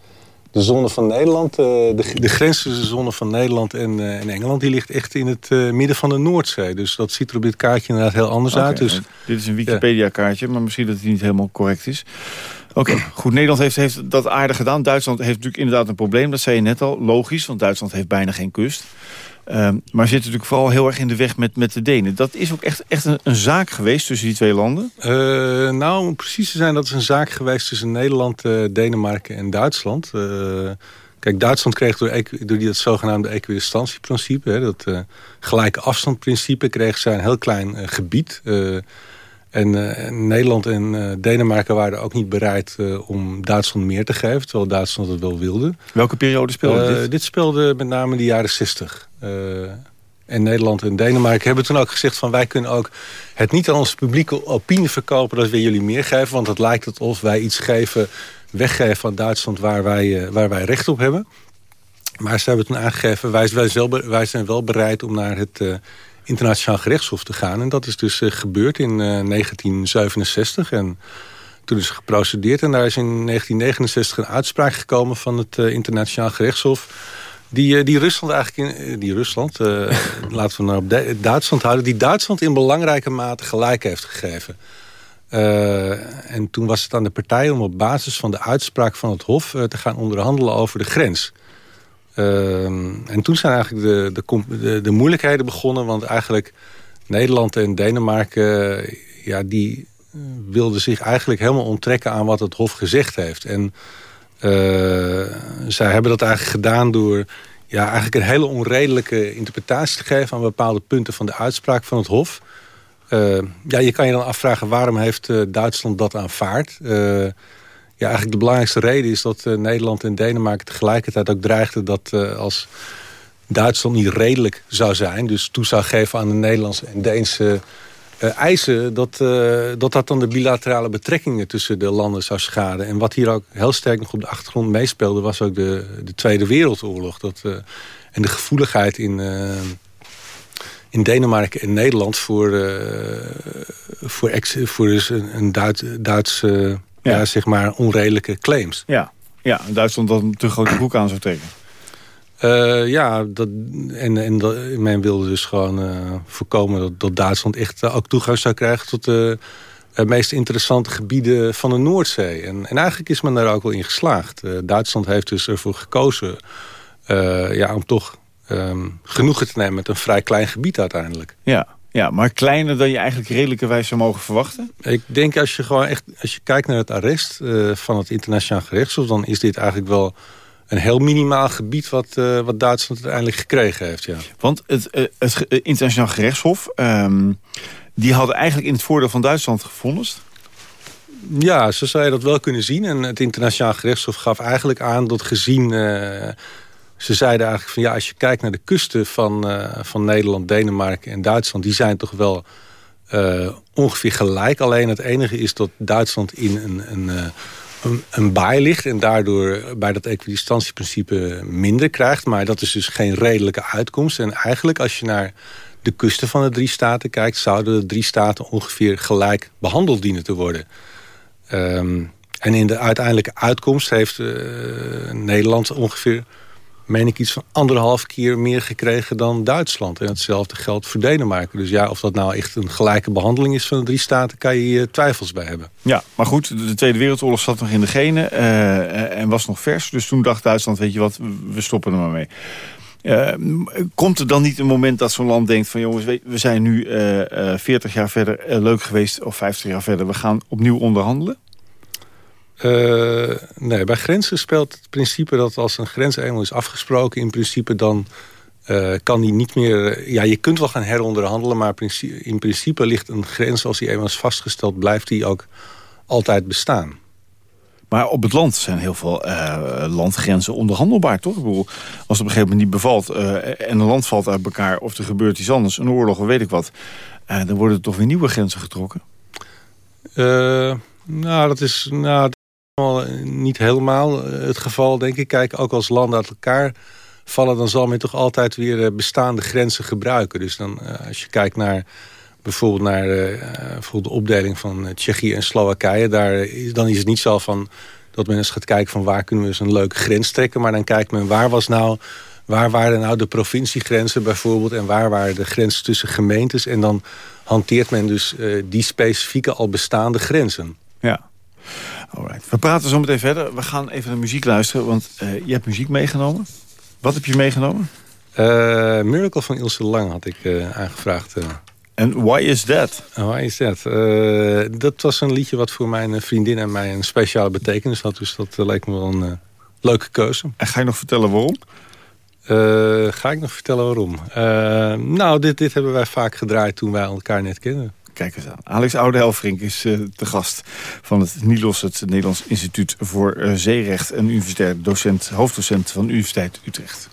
de zone van Nederland, de, de grens tussen de zone van Nederland en, en Engeland... die ligt echt in het midden van de Noordzee. Dus dat ziet er op dit kaartje inderdaad heel anders okay, uit. Dus, dit is een Wikipedia-kaartje, maar misschien dat het niet helemaal correct is. Oké, okay, goed. Nederland heeft, heeft dat aardig gedaan. Duitsland heeft natuurlijk inderdaad een probleem. Dat zei je net al. Logisch, want Duitsland heeft bijna geen kust. Um, maar zit natuurlijk vooral heel erg in de weg met, met de Denen. Dat is ook echt, echt een, een zaak geweest tussen die twee landen? Uh, nou, om precies te zijn, dat is een zaak geweest tussen Nederland, uh, Denemarken en Duitsland. Uh, kijk, Duitsland kreeg door, door die, dat zogenaamde equidistantieprincipe... Hè, dat gelijke afstandprincipe, kreeg zij een heel klein gebied... En uh, Nederland en uh, Denemarken waren ook niet bereid uh, om Duitsland meer te geven. Terwijl Duitsland het wel wilde. Welke periode speelde dit? Dit speelde met name in de jaren 60. en Nederland en Denemarken hebben toen ook gezegd van wij kunnen ook het niet aan onze publieke opinie verkopen dat we jullie meer geven. Want het lijkt het of wij iets geven, weggeven aan Duitsland waar wij, waar wij recht op hebben. Maar ze hebben toen aangegeven, wij, wij, wel, wij zijn wel bereid om naar het internationaal gerechtshof te gaan. En dat is dus uh, gebeurd in uh, 1967. En toen is geprocedeerd. En daar is in 1969 een uitspraak gekomen van het uh, internationaal gerechtshof. Die, die Rusland eigenlijk in, die Rusland, laten we nou op Duitsland houden, die Duitsland in belangrijke mate gelijk heeft gegeven. en toen was het aan de partij om op basis van de uitspraak van het Hof te gaan onderhandelen over de grens. Uh, en toen zijn eigenlijk de, de, de, de, moeilijkheden begonnen. Want eigenlijk Nederland en Denemarken... Ja, die wilden zich eigenlijk helemaal onttrekken aan wat het Hof gezegd heeft. En uh, zij hebben dat eigenlijk gedaan door... Ja, eigenlijk een hele onredelijke interpretatie te geven... aan bepaalde punten van de uitspraak van het Hof. Uh, ja, je kan je dan afvragen waarom heeft uh, Duitsland dat aanvaard... Ja, eigenlijk de belangrijkste reden is dat uh, Nederland en Denemarken tegelijkertijd ook dreigden dat uh, als Duitsland niet redelijk zou zijn, dus toe zou geven aan de Nederlandse en Deense uh, eisen, dat, dat dat dan de bilaterale betrekkingen tussen de landen zou schaden. En wat hier ook heel sterk nog op de achtergrond meespeelde, was ook de, de Tweede Wereldoorlog. Dat, en de gevoeligheid in, in Denemarken en Nederland voor, voor, ex, voor dus een, een Duits, Duitse ja. zeg maar onredelijke claims. Ja, ja Duitsland dat een te grote broek aan zou trekken. Uh, ja, dat, en, en dat, men wilde dus gewoon uh, voorkomen dat, dat Duitsland echt uh, ook toegang zou krijgen tot de meest interessante gebieden van de Noordzee. En, en eigenlijk is men daar ook wel in geslaagd. Duitsland heeft dus ervoor gekozen ja, om toch um, genoegen te nemen met een vrij klein gebied uiteindelijk. Ja, ja, maar kleiner dan je eigenlijk redelijkerwijs zou mogen verwachten? Ik denk als je gewoon echt, als je kijkt naar het arrest van het internationaal gerechtshof, dan is dit eigenlijk wel een heel minimaal gebied wat, uh, wat Duitsland uiteindelijk gekregen heeft. Ja. Want het, uh, het internationaal gerechtshof... Um, die hadden eigenlijk in het voordeel van Duitsland gevonden. Ja, zo zou je dat wel kunnen zien. En het internationaal gerechtshof gaf eigenlijk aan dat gezien... Ze zeiden eigenlijk van ja, als je kijkt naar de kusten van, van Nederland, Denemarken en Duitsland... die zijn toch wel ongeveer gelijk. Alleen het enige is dat Duitsland in een... een een, een baai ligt en daardoor bij dat equidistantieprincipe minder krijgt. Maar dat is dus geen redelijke uitkomst. En eigenlijk als je naar de kusten van de drie staten kijkt... zouden de drie staten ongeveer gelijk behandeld dienen te worden. Um, en in de uiteindelijke uitkomst heeft Nederland ongeveer meen ik iets van anderhalf keer meer gekregen dan Duitsland. En hetzelfde geldt voor Denemarken. Dus ja, of dat nou echt een gelijke behandeling is van de drie staten... kan je twijfels bij hebben. Ja, maar goed, de Tweede Wereldoorlog zat nog in de genen uh, en was nog vers. Dus toen dacht Duitsland, weet je wat, we stoppen er maar mee. Uh, komt er dan niet een moment dat zo'n land denkt van... jongens, we zijn nu uh, 40 jaar verder leuk geweest of 50 jaar verder... we gaan opnieuw onderhandelen? Uh, nee, bij grenzen speelt het principe dat als een grens eenmaal is afgesproken... in principe dan uh, kan die niet meer... Ja, je kunt wel gaan heronderhandelen, maar in principe ligt een grens... als die eenmaal is vastgesteld, blijft die ook altijd bestaan. Maar op het land zijn heel veel uh, landgrenzen onderhandelbaar, toch? Ik bedoel, als het op een gegeven moment niet bevalt... en een land valt uit elkaar of er gebeurt iets anders... een oorlog of weet ik wat... dan worden er toch weer nieuwe grenzen getrokken? nou, dat is... Nou, niet helemaal eh, het geval, denk ik. Kijk, ook als landen uit elkaar vallen... dan zal men toch altijd weer eh, bestaande grenzen gebruiken. Dus dan, eh, als je kijkt naar bijvoorbeeld naar bijvoorbeeld de opdeling van Tsjechië en Slowakije... Daar, dan is het niet zo van dat men eens gaat kijken van waar kunnen we eens een leuke grens trekken. Maar dan kijkt men waar was nou... Waar waren nou de provinciegrenzen bijvoorbeeld... en waar waren de grenzen tussen gemeentes... en dan hanteert men dus die specifieke al bestaande grenzen. Ja. Alright. We praten zo meteen verder. We gaan even naar muziek luisteren, want uh, je hebt muziek meegenomen. Wat heb je meegenomen? Uh, Miracle van Ilse Lang had ik uh, aangevraagd. En why is that? why is that? dat was een liedje wat voor mijn vriendin en mij een speciale betekenis had. Dus dat leek me wel een leuke keuze. En ga je nog vertellen waarom? ga ik nog vertellen waarom? nou, dit, dit hebben wij vaak gedraaid toen wij elkaar net kenden. Kijk eens aan. Alex Oude-Helfrink is uh, de gast van het NILOS, het Nederlands Instituut voor uh, Zeerecht... en universitair docent, hoofddocent van de Universiteit Utrecht.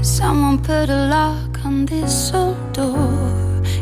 Someone put a lock on this old door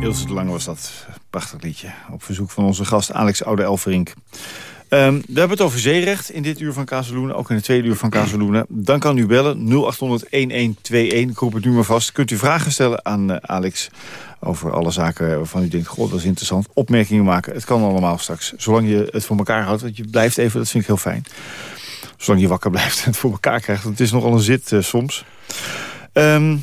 Ilse de Lange was dat. Prachtig liedje. Op verzoek van onze gast Alex Oude Elverink. Ehm, we hebben het over zeerecht in dit uur van Kazeloenen. Ook in het tweede uur van Kazeloenen. Dan kan u bellen 0800-1121. Ik roep het nu maar vast. Kunt u vragen stellen aan eh, Alex over alle zaken waarvan u denkt... god, dat is interessant. Opmerkingen maken. Het kan allemaal straks. Zolang je het voor elkaar houdt. Want je blijft even, dat vind ik heel fijn. Zolang je wakker blijft en het voor elkaar krijgt. Want het is nogal een zit eh, soms. Ehm,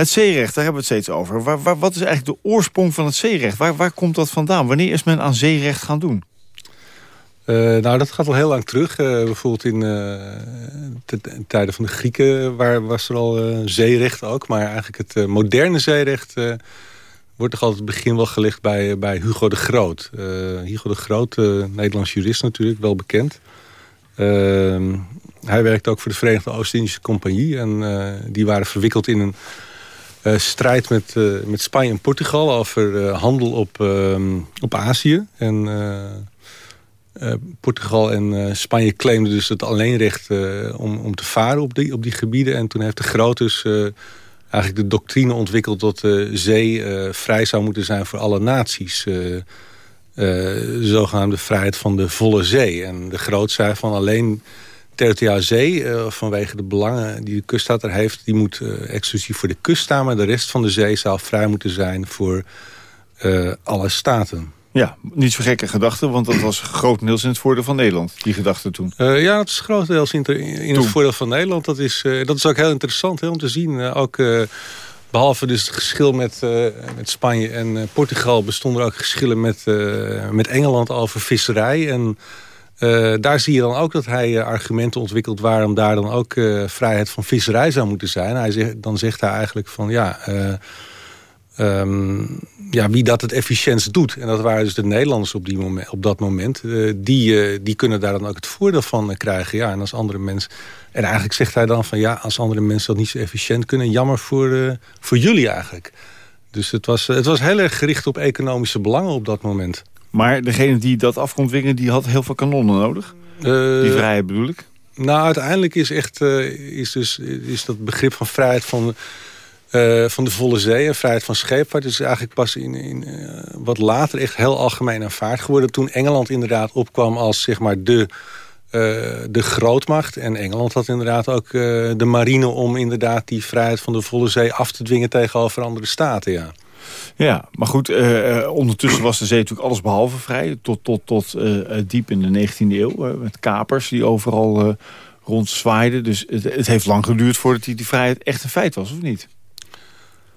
het zeerecht, daar hebben we het steeds over. Waar, wat is eigenlijk de oorsprong van het zeerecht? Waar, waar komt dat vandaan? Wanneer is men aan zeerecht gaan doen? Eh, nou, dat gaat al heel lang terug. Eh, bijvoorbeeld in, eh, in tijden van de Grieken waar, was er al zeerecht ook. Maar eigenlijk het moderne zeerecht wordt toch altijd het begin wel gelegd bij, bij Hugo de Groot. Hugo de Groot, Nederlands jurist natuurlijk, wel bekend. Ehm, hij werkte ook voor de Verenigde Oost-Indische Compagnie. En die waren verwikkeld in een eh, strijd met, eh, met Spanje en Portugal... over eh, handel op, ehm, op Azië. En... Portugal en Spanje claimden dus het alleenrecht om, om te varen op die, op die gebieden. En toen heeft de Groot eh, eigenlijk de doctrine ontwikkeld... dat de zee vrij zou moeten zijn voor alle naties. de zogenaamde vrijheid van de volle zee. En de Groot zei van alleen territoriale zee... eh, vanwege de belangen die de kuststaat er heeft... die moet eh, exclusief voor de kust staan... maar de rest van de zee zou vrij moeten zijn voor eh, alle staten. Ja, niet zo gekke gedachte, want dat was grotendeels in het voordeel van Nederland, die gedachte toen. Eh, ja, het is grotendeels in, in het voordeel van Nederland. Dat is, dat is ook heel interessant hè, om te zien. Ook, eh, behalve dus het geschil met, met Spanje en Portugal... bestonden er ook geschillen met, met Engeland over visserij. En eh, daar zie je dan ook dat hij eh, argumenten ontwikkelt... waarom daar dan ook eh, vrijheid van visserij zou moeten zijn. Hij zegt, dan zegt hij eigenlijk van ja... eh, ehm, ja, wie dat het efficiëntst doet. En dat waren dus de Nederlanders op, die moment, op dat moment. die, die kunnen daar dan ook het voordeel van krijgen. Ja, en als andere mensen... En eigenlijk zegt hij dan van ja, als andere mensen dat niet zo efficiënt kunnen... jammer voor, voor jullie eigenlijk. Dus het was, het was heel erg gericht op economische belangen op dat moment. Maar degene die dat af kon dwingen, die had heel veel kanonnen nodig. Eh, Die vrijheid bedoel ik. Nou, uiteindelijk is, echt, eh, is, dus, is dat begrip van vrijheid van, eh, van de volle zee... en vrijheid van scheepvaart is eigenlijk pas in, in wat later echt heel algemeen aanvaard geworden. Toen Engeland inderdaad opkwam als zeg maar de, de grootmacht. En Engeland had inderdaad ook de marine om inderdaad die vrijheid van de volle zee af te dwingen tegenover andere staten, ja. Ja, maar goed, uh, ondertussen was de zee natuurlijk alles behalve vrij. Tot, tot, tot uh, diep in de 19e eeuw. met kapers die overal rondzwaaiden. Dus het, het, heeft lang geduurd voordat die, die vrijheid echt een feit was, of niet?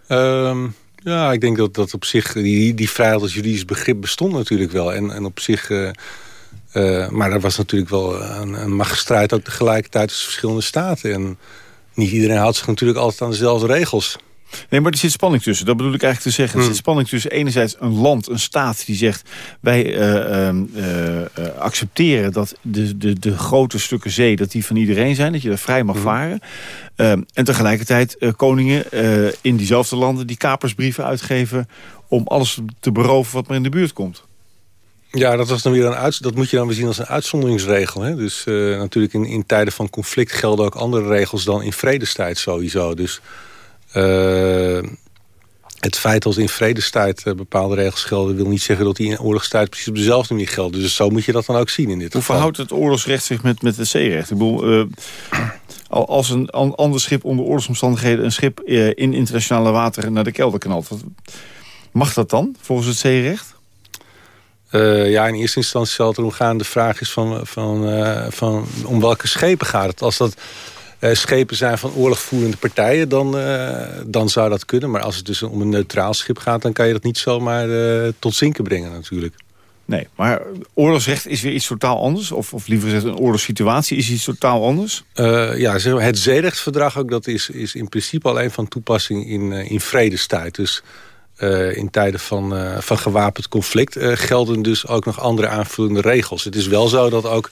Um, ja, ik denk dat, dat op zich die, die vrijheid als juridisch begrip bestond natuurlijk wel. En, en op zich... maar er was natuurlijk wel een, een ook tegelijkertijd tussen verschillende staten. En niet iedereen houdt zich natuurlijk altijd aan dezelfde regels. Nee, maar er zit spanning tussen. Dat bedoel ik eigenlijk te zeggen. Er zit hmm. spanning tussen enerzijds een land, een staat die zegt... wij uh, uh, accepteren dat de, de, de grote stukken zee dat die van iedereen zijn. Dat je daar vrij mag hmm. varen. Ehm, en tegelijkertijd koningen in diezelfde landen... die kapersbrieven uitgeven om alles te beroven wat maar in de buurt komt. Ja, dat, was dan weer een uit, dat moet je dan weer zien als een uitzonderingsregel. Hè? Dus natuurlijk in, in tijden van conflict gelden ook andere regels dan in vredestijd sowieso. Dus het feit dat in vredestijd uh, bepaalde regels gelden... wil niet zeggen dat die in oorlogstijd precies op dezelfde manier gelden. Dus zo moet je dat dan ook zien in dit Hoe geval. verhoudt het oorlogsrecht zich met, met het zeerecht? Ik bedoel, uh, als een ander schip onder oorlogsomstandigheden... een schip in internationale wateren naar de kelder knalt... mag dat dan volgens het zeerecht? ja, in eerste instantie zal het erom gaan. De vraag is van, van, van om welke schepen gaat het. Als dat uh, schepen zijn van oorlogvoerende partijen, dan, uh, dan zou dat kunnen. Maar als het dus om een neutraal schip gaat, dan kan je dat niet zomaar uh, tot zinken brengen natuurlijk. Nee, maar oorlogsrecht is weer iets totaal anders? Of, of liever gezegd, een oorlogssituatie is iets totaal anders? ja, het zeerechtsverdrag ook, dat is, is in principe alleen van toepassing in, in vredestijd. Dus in tijden van, van gewapend conflict gelden dus ook nog andere aanvullende regels. Het is wel zo dat ook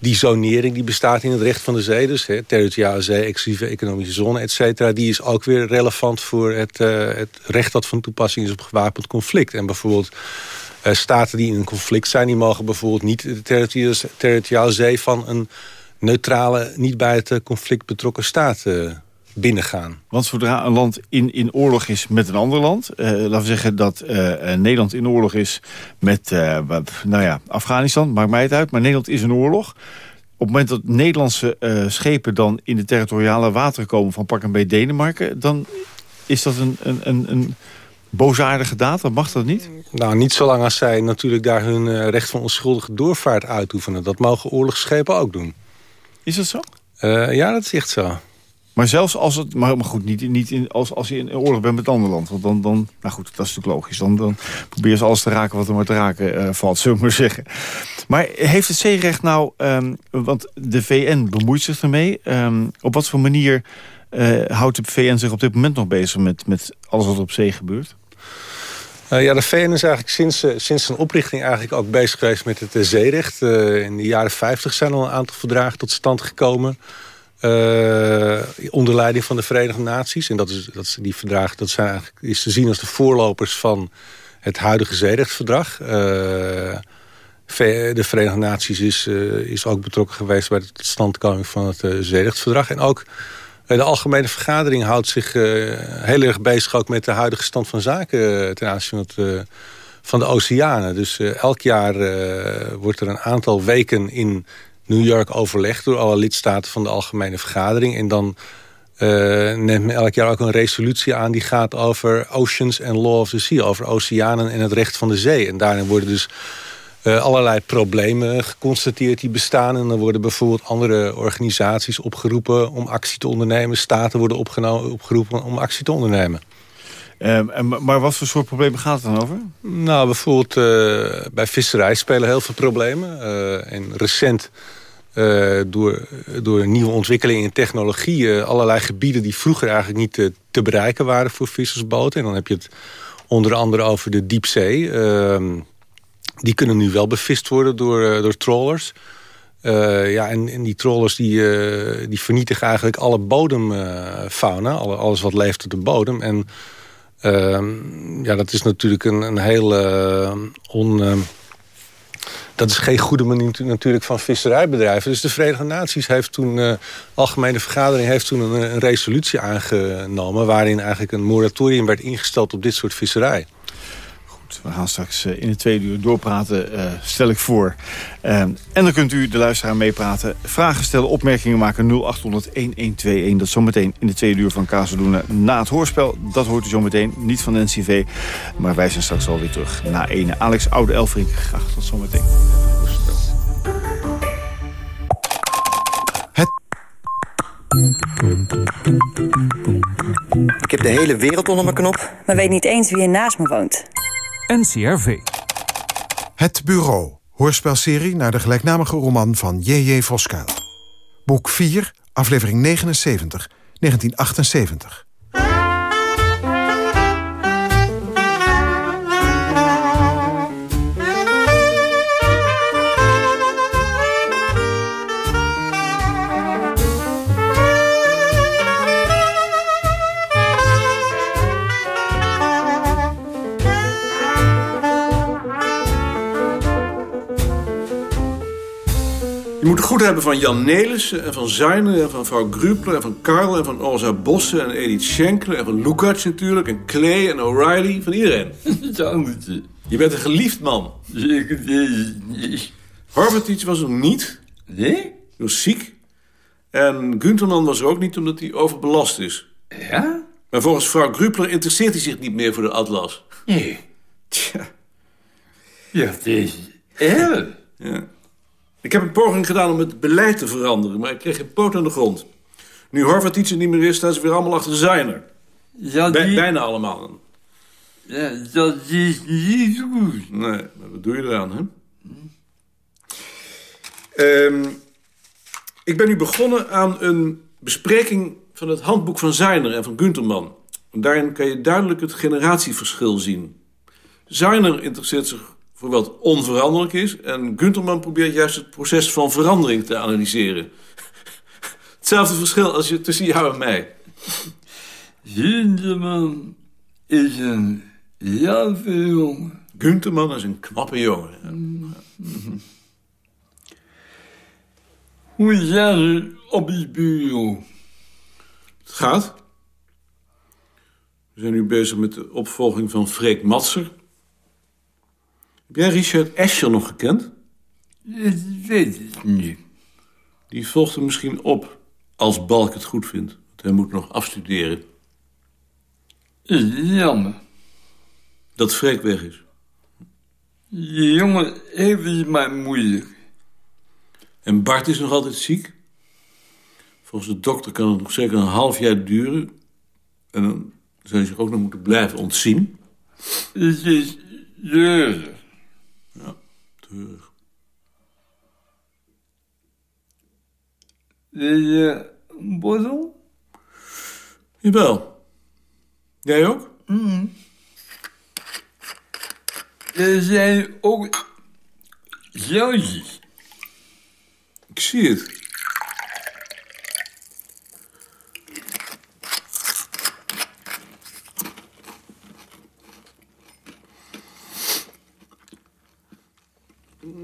die zonering die bestaat in het recht van de zee. Dus hè, territoriale zee, exclusieve economische zone, et cetera. Die is ook weer relevant voor het, uh, het recht dat van toepassing is op gewapend conflict. En bijvoorbeeld uh, staten die in een conflict zijn... die mogen bijvoorbeeld niet de territoriale zee van een neutrale... niet bij het eh, conflict betrokken staat binnengaan. Want zodra een land in, in oorlog is met een ander land... Uh, laten we zeggen dat uh, Nederland in oorlog is met nou ja, Afghanistan, maakt mij het uit... maar Nederland is in oorlog. Op het moment dat Nederlandse schepen dan in de territoriale wateren komen... van pak en bij Denemarken, dan is dat een, een, een, een boosaardige daad? Dan mag dat niet? Nou, niet zolang als zij natuurlijk daar hun recht van onschuldige doorvaart uitoefenen. Dat mogen oorlogsschepen ook doen. Is dat zo? ja, dat is echt zo. Maar zelfs als het, maar, goed, niet, niet in, als, als je in oorlog bent met een ander land. Want dan, dan, nou goed, dat is natuurlijk logisch. Dan, dan probeer je alles te raken wat er maar te raken uh, valt, zullen we maar zeggen. Maar heeft het zeerecht nou, um, want de VN bemoeit zich ermee. Um, op wat voor manier uh, houdt de VN zich op dit moment nog bezig met, met alles wat op zee gebeurt? Uh, ja, de VN is eigenlijk sinds, uh, sinds zijn oprichting eigenlijk ook bezig geweest met het zeerecht. in de jaren 50 zijn al een aantal verdragen tot stand gekomen... Uh, onder leiding van de Verenigde Naties. En dat is, dat die verdragen dat zijn is te zien als de voorlopers van het huidige zeerechtsverdrag. Uh, de Verenigde Naties is, uh, is ook betrokken geweest bij de totstandkoming van het zeerechtsverdrag. En ook de Algemene Vergadering houdt zich heel erg bezig ook met de huidige stand van zaken ten aanzien van, van de oceanen. Dus elk jaar wordt er een aantal weken in New York overlegd door alle lidstaten van de Algemene Vergadering. En dan uh, neemt men elk jaar ook een resolutie aan die gaat over oceans and law of the sea. Over oceanen en het recht van de zee. En daarin worden dus uh, allerlei problemen geconstateerd die bestaan. En dan worden bijvoorbeeld andere organisaties opgeroepen om actie te ondernemen. Staten worden opgeroepen om actie te ondernemen. Um, maar wat voor soort problemen gaat het dan over? Nou, bijvoorbeeld uh, bij visserij spelen heel veel problemen. Uh, en recent uh, door, door nieuwe ontwikkelingen in technologie... Uh, allerlei gebieden die vroeger eigenlijk niet te, te, bereiken waren voor vissersboten. En dan heb je het onder andere over de diepzee. Uh, die kunnen nu wel bevist worden door, door trawlers. ja, en, die trawlers die, die vernietigen eigenlijk alle bodemfauna. alles wat leeft op de bodem. En ehm, ja, dat is natuurlijk een, een heel on dat is geen goede manier natuurlijk van visserijbedrijven. Dus de Verenigde Naties heeft toen, uh, Algemene Vergadering heeft toen een, een, resolutie aangenomen... waarin eigenlijk een moratorium werd ingesteld op dit soort visserij. Goed. We gaan straks in het tweede uur doorpraten, stel ik voor. en dan kunt u de luisteraar meepraten. Vragen stellen, opmerkingen maken 0800-1121. Dat zometeen in de tweede uur van Kazeluna na het hoorspel. Dat hoort u zometeen, niet van de NCV. Maar wij zijn straks alweer terug na ene. Alex Oude Elfrink, graag tot zometeen. Ik heb de hele wereld onder mijn knop. Maar weet niet eens wie er naast me woont. NCRV. Het Bureau. Hoorspelserie naar de gelijknamige roman van J.J. Voskuil. Boek 4, aflevering 79, 1978. Je moet goed hebben van Jan Nelissen en van Zuiner en van vrouw Grupler en van Karl en van Orza Bossen en Edith Schenkler en van Lukács natuurlijk en Clay en O'Reilly, van iedereen. Je bent een geliefd man. Zeker niet. Was er niet. Nee? Hij was ziek. En Gunterman was er ook niet omdat hij overbelast is. Ja? Maar volgens vrouw Grupler interesseert hij zich niet meer voor de atlas. Nee. Tja. Ja. Ja. Ik heb een poging gedaan om het beleid te veranderen, maar ik kreeg geen poot aan de grond. Nu Horvatic er niet meer is, staan ze weer allemaal achter Zijner. Ja, Bij- bijna allemaal. Ja, dat is niet goed. Nee, maar wat doe je eraan, hè? Ehm, ik ben nu begonnen aan een bespreking van het handboek van Zijner en van Gunterman. Daarin kan je duidelijk het generatieverschil zien. Zijner interesseert zich voor wat onveranderlijk is... en Gunterman probeert juist het proces van verandering te analyseren. Hetzelfde verschil als je tussen jou en mij. Zinderman is een jaffe jongen. Gunterman is een knappe jongen. ja. Hoe zijn het op het bureau? Het gaat. We zijn nu bezig met de opvolging van Freek Matser. Heb jij Richard Escher nog gekend? Ik weet het niet. Die volgt hem misschien op als Balk het goed vindt. Want hij moet nog afstuderen. Is jammer. Dat Freek weg is. Die jongen heeft het maar moeilijk. En Bart is nog altijd ziek. Volgens de dokter kan het nog zeker een half jaar duren. En dan zou hij zich ook nog moeten blijven ontzien. Het is treurig. Je een borrel? Jawel. Jij ook? Er zijn ook zelfjes. Ik zie het.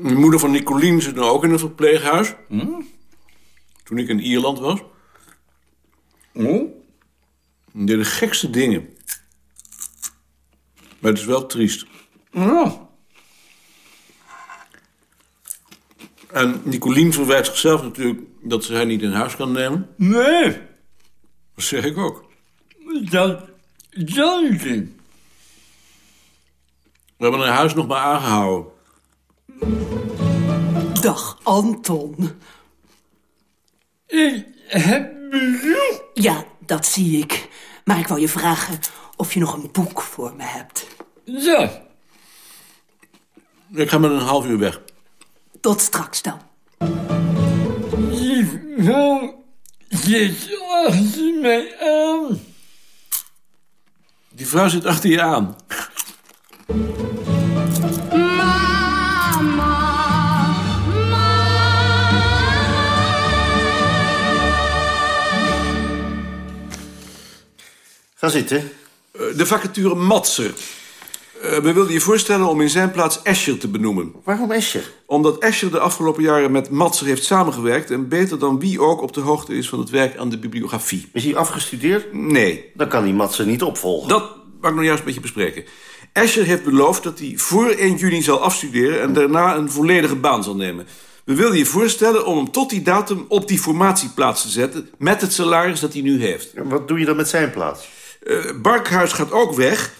De moeder van Nicolien zit nu ook in een verpleeghuis. Toen ik in Ierland was. Die deed de gekste dingen. Maar het is wel triest. Ja. En Nicolien verwijt zichzelf natuurlijk dat ze hij niet in huis kan nemen. Nee, Dat zeg ik ook. dat dank ik. We hebben haar huis nog maar aangehouden. Dag, Anton. Ik heb bezoek. Ja, dat zie ik. Maar ik wou je vragen of je nog een boek voor me hebt. Ja, Ik ga met een half uur weg. Tot straks dan. die vrouw zit achter mij aan. Die vrouw zit achter je aan. Ga zitten. Eh, De vacature Matser. Eh, we wilden je voorstellen om in zijn plaats Escher te benoemen. Waarom Escher? Omdat Escher de afgelopen jaren met Matser heeft samengewerkt... en beter dan wie ook op de hoogte is van het werk aan de bibliografie. Is hij afgestudeerd? Nee, Dan kan die Matsen niet opvolgen. dat wou ik nou juist met je bespreken. Escher heeft beloofd dat hij voor 1 juni zal afstuderen... en daarna een volledige baan zal nemen. We wilden je voorstellen om hem tot die datum op die formatieplaats te zetten... met het salaris dat hij nu heeft. En wat doe je dan met zijn plaats? Uh, Barkhuis gaat ook weg.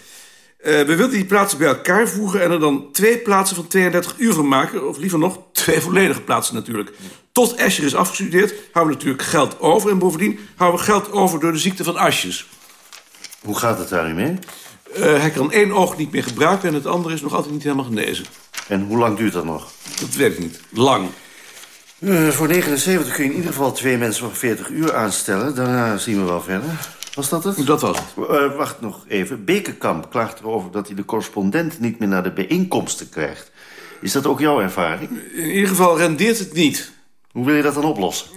Uh, we wilden die plaatsen bij elkaar voegen... en er dan twee plaatsen van 32 uur van maken. Of liever nog, twee volledige plaatsen natuurlijk. Tot Escher is afgestudeerd, houden we natuurlijk geld over... en bovendien houden we geld over door de ziekte van Asjes. Hoe gaat het daar nu mee? Uh, hij kan één oog niet meer gebruiken... en het andere is nog altijd niet helemaal genezen. En hoe lang duurt dat nog? Dat weet ik niet. Lang. Uh, voor 79 kun je in ieder geval twee mensen van 40 uur aanstellen. Daarna zien we wel verder. Was dat het? Dat was het. Uh, wacht nog even. Bekenkamp klaagt erover dat hij de correspondent niet meer naar de bijeenkomsten krijgt. Is dat ook jouw ervaring? In ieder geval rendeert het niet. Hoe wil je dat dan oplossen?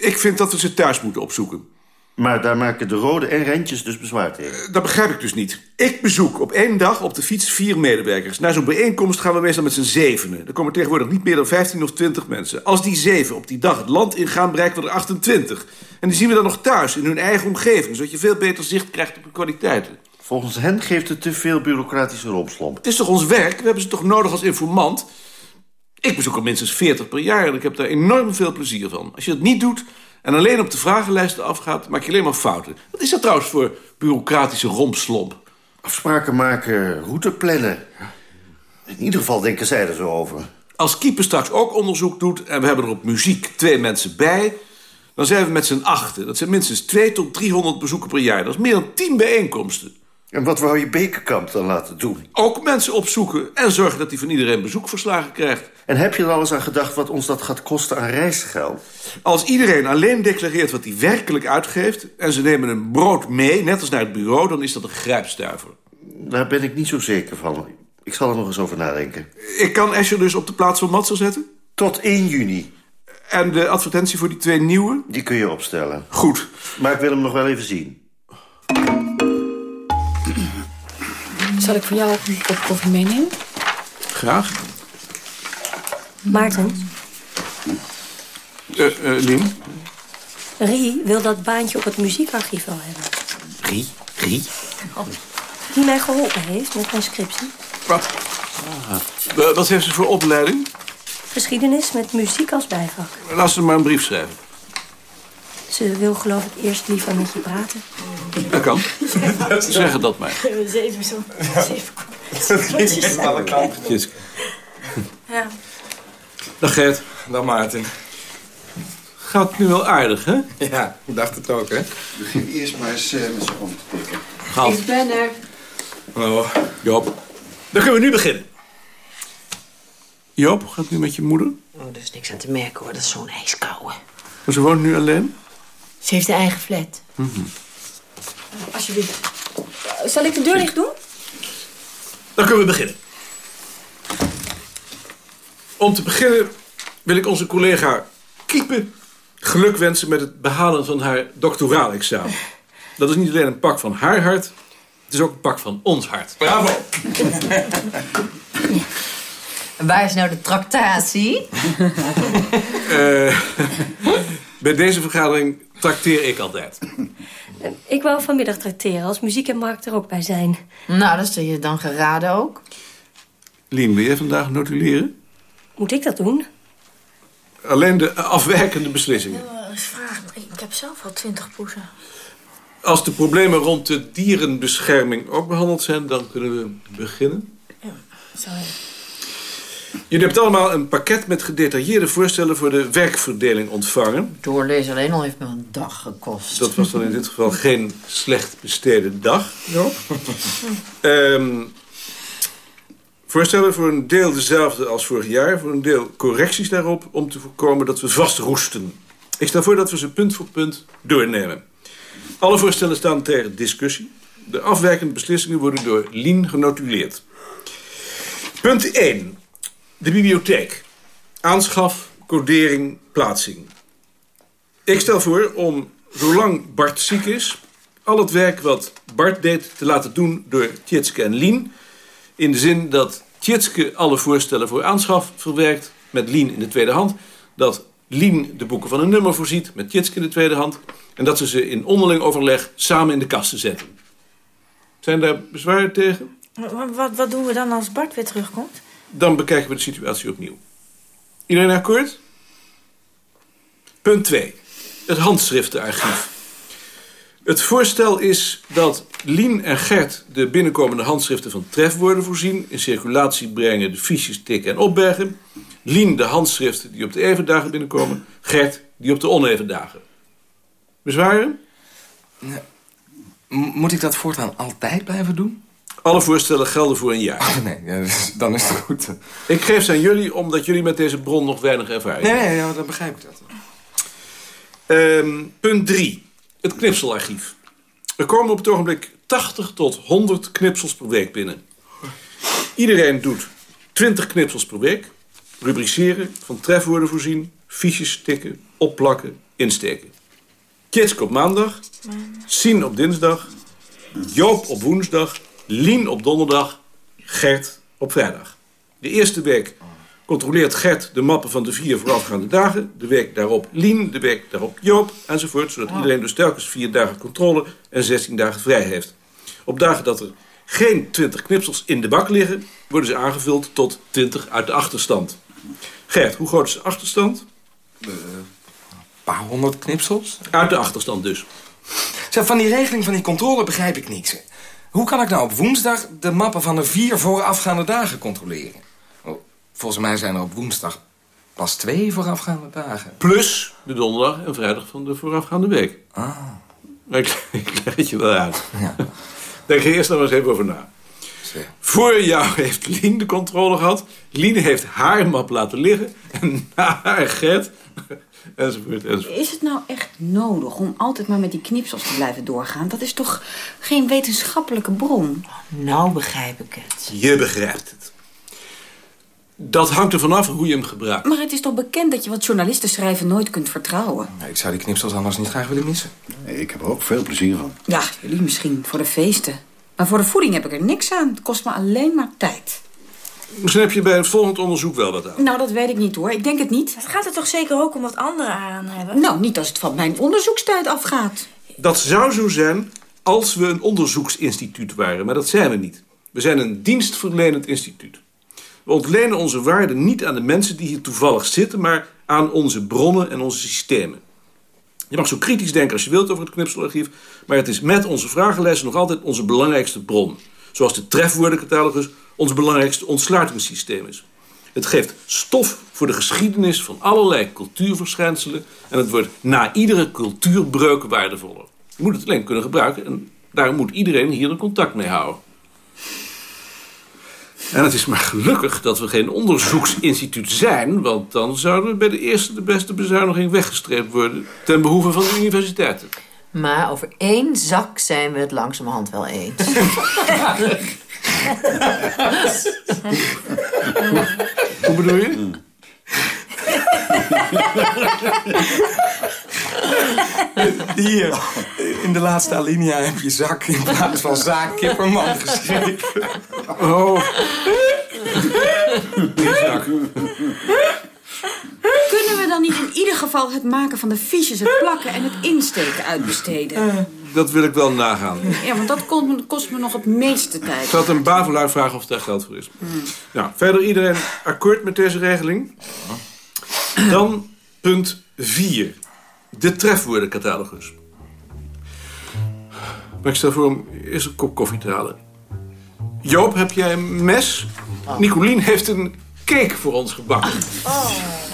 Ik vind dat we ze thuis moeten opzoeken. Maar daar maken de rode en rentjes dus bezwaar tegen. Dat begrijp ik dus niet. Ik bezoek op één dag op de fiets vier medewerkers. Na zo'n bijeenkomst gaan we meestal met z'n zevenen. Er komen tegenwoordig niet meer dan 15 of 20 mensen. Als die zeven op die dag het land ingaan, bereiken we er 28. En die zien we dan nog thuis, in hun eigen omgeving... zodat je veel beter zicht krijgt op de kwaliteiten. Volgens hen geeft het te veel bureaucratische rompslomp. Het is toch ons werk? We hebben ze toch nodig als informant? Ik bezoek er minstens 40 per jaar en ik heb daar enorm veel plezier van. Als je dat niet doet en alleen op de vragenlijsten afgaat, maak je alleen maar fouten. Wat is dat trouwens voor bureaucratische rompslomp? Afspraken maken, route plannen. In ieder geval denken zij er zo over. Als Kieper straks ook onderzoek doet en we hebben er op muziek twee mensen bij... dan zijn we met z'n achten. Dat zijn minstens 2 tot 300 bezoeken per jaar. Dat is meer dan 10 bijeenkomsten. En wat wou je Bekerkamp dan laten doen? Ook mensen opzoeken en zorgen dat hij van iedereen bezoekverslagen krijgt. En heb je er al eens aan gedacht wat ons dat gaat kosten aan reisgeld? Als iedereen alleen declareert wat hij werkelijk uitgeeft... en ze nemen een brood mee, net als naar het bureau... dan is dat een grijpstuiver. Daar ben ik niet zo zeker van. Ik zal er nog eens over nadenken. Ik kan Escher dus op de plaats van Matser zetten? Tot 1 juni. En de advertentie voor die twee nieuwe? Die kun je opstellen. Goed. Maar ik wil hem nog wel even zien. Zal ik voor jou een kop koffie meenemen? Graag. Maarten, Uh, uh, Lien? Rie wil dat baantje op het muziekarchief wel hebben. Rie? Rie? Die mij geholpen heeft met mijn scriptie. Wat? Ah. Wat heeft ze voor opleiding? Geschiedenis met muziek als bijvak. Laat ze maar een brief schrijven. Ze wil geloof ik eerst liever met je praten. Kan. zeg het dat maar. Zeven zo. Tjitske. Ja. Dag Gert. Dag Maarten. Gaat het nu wel aardig, hè? Ja, ik dacht het ook, hè? Begin eerst maar eens uh, met z'n om te tikken. Gaat. Ik ben er. Oh, Joop. Dan kunnen we nu beginnen. Joop, gaat het nu met je moeder? Oh, er is niks aan te merken, hoor. Dat is zo'n ijskouwe. Maar ze woont nu alleen? Ze heeft een eigen flat. Alsjeblieft. Zal ik de deur dicht doen? Dan kunnen we beginnen. Om te beginnen wil ik onze collega Kiepe geluk wensen met het behalen van haar doctoraal-examen. Dat is niet alleen een pak van haar hart, het is ook een pak van ons hart. Bravo! Waar is nou de tractatie? Eh, bij deze vergadering trakteer ik altijd. Ik wou vanmiddag trakteren als muziek en Mark er ook bij zijn. Nou, dat zul je dan geraden ook. Lien, wil jij vandaag notuleren? Moet ik dat doen? Alleen de afwijkende beslissingen. vraag. Ik heb zelf al twintig poezen. Als de problemen rond de dierenbescherming ook behandeld zijn, dan kunnen we beginnen. Sorry. Jullie hebben allemaal een pakket met gedetailleerde voorstellen voor de werkverdeling ontvangen. Doorlezen alleen al heeft me een dag gekost. Dat was dan in dit geval geen slecht besteden dag. Ehm, voorstellen voor een deel dezelfde als vorig jaar. Voor een deel correcties daarop om te voorkomen dat we vastroesten. Ik stel voor dat we ze punt voor punt doornemen. Alle voorstellen staan ter discussie. De afwijkende beslissingen worden door Lien genotuleerd. Punt 1. De bibliotheek. Aanschaf, codering, plaatsing. Ik stel voor om, zolang Bart ziek is... al het werk wat Bart deed te laten doen door Tjitske en Lien... in de zin dat Tjitske alle voorstellen voor aanschaf verwerkt... met Lien in de tweede hand... dat Lien de boeken van een nummer voorziet met Tjitske in de tweede hand... en dat ze ze in onderling overleg samen in de kasten zetten. Zijn daar bezwaren tegen? Wat, wat doen we dan als Bart weer terugkomt? Dan bekijken we de situatie opnieuw. Iedereen akkoord? Punt 2. Het handschriftenarchief. Het voorstel is dat Lien en Gert de binnenkomende handschriften van trefwoorden voorzien... in circulatie brengen, de fiches tikken en opbergen. Lien de handschriften die op de even dagen binnenkomen. Gert die op de oneven dagen. Bezwaren? Moet ik dat voortaan altijd blijven doen? Alle voorstellen gelden voor een jaar. Oh, nee, ja, dus dan is het goed. Ik geef ze aan jullie omdat jullie met deze bron nog weinig ervaring Nee, hebben. nee, ja, dan begrijp ik dat. Ehm, punt 3. Het knipselarchief. Er komen op het ogenblik 80 tot 100 knipsels per week binnen. Iedereen doet 20 knipsels per week. Rubriceren, van trefwoorden voorzien, fiches tikken, opplakken, insteken. Kitske op maandag, Sien op dinsdag, Joop op woensdag, Lien op donderdag, Gert op vrijdag. De eerste week controleert Gert de mappen van de vier voorafgaande dagen. De week daarop Lien, de week daarop Joop, enzovoort. Zodat iedereen dus telkens vier dagen controle en 16 dagen vrij heeft. Op dagen dat er geen 20 knipsels in de bak liggen... worden ze aangevuld tot 20 uit de achterstand. Gert, hoe groot is de achterstand? Een paar honderd knipsels? Uit de achterstand dus. Zeg, van die regeling van die controle begrijp ik niks. Hoe kan ik nou op woensdag de mappen van de vier voorafgaande dagen controleren? Oh, volgens mij zijn er op woensdag pas twee voorafgaande dagen. Plus de donderdag en vrijdag van de voorafgaande week. Ah. Ik, ik leg het je wel uit. Denk er eerst nog eens even over na. Voor jou heeft Lien de controle gehad. Lien heeft haar map laten liggen. En na haar Gert. Enzovoort, enzovoort. Is het nou echt nodig om altijd maar met die knipsels te blijven doorgaan? Dat is toch geen wetenschappelijke bron? Nou begrijp ik het. Je begrijpt het. Dat hangt er vanaf hoe je hem gebruikt. Maar het is toch bekend dat je wat journalisten schrijven nooit kunt vertrouwen? Nee, ik zou die knipsels anders niet graag willen missen. ik heb er ook veel plezier van. Ja, jullie misschien voor de feesten. Maar voor de voeding heb ik er niks aan. Het kost me alleen maar tijd. Misschien heb je bij het volgend onderzoek wel wat aan. Nou, dat weet ik niet hoor. Ik denk het niet. Het gaat er toch zeker ook om wat anderen aan hebben? Nou, niet als het van mijn onderzoekstijd afgaat. Dat zou zo zijn als we een onderzoeksinstituut waren. Maar dat zijn we niet. We zijn een dienstverlenend instituut. We ontlenen onze waarden niet aan de mensen die hier toevallig zitten... maar aan onze bronnen en onze systemen. Je mag zo kritisch denken als je wilt over het knipselarchief... maar het is met onze vragenlijsten nog altijd onze belangrijkste bron. Zoals de trefwoordencatalogus ons belangrijkste ontsluitingssysteem is. Het geeft stof voor de geschiedenis van allerlei cultuurverschijnselen... en het wordt na iedere cultuurbreuk waardevoller. Je moet het alleen kunnen gebruiken en daar moet iedereen hier een contact mee houden. En het is maar gelukkig dat we geen onderzoeksinstituut zijn... want dan zouden we bij de eerste de beste bezuiniging weggestreept worden... ten behoeve van de universiteiten. Maar over één zak zijn we het langzamerhand wel eens. Hoe bedoel je? Hier, in de laatste alinea heb je zak in plaats van zaak kipperman geschreven. Oh. Kunnen we dan niet in ieder geval het maken van de fiches, het plakken en het insteken uitbesteden? Dat wil ik wel nagaan. Ja, want dat kost me, kost me nog het meeste Ik tijd. zal het een bavelaar vragen of daar geld voor is. Nou, verder iedereen akkoord met deze regeling? Dan punt 4. De trefwoordencatalogus. Maar ik stel voor om eerst een kop koffie te halen. Joop, heb jij een mes? Nicolien heeft een cake voor ons gebakken. Het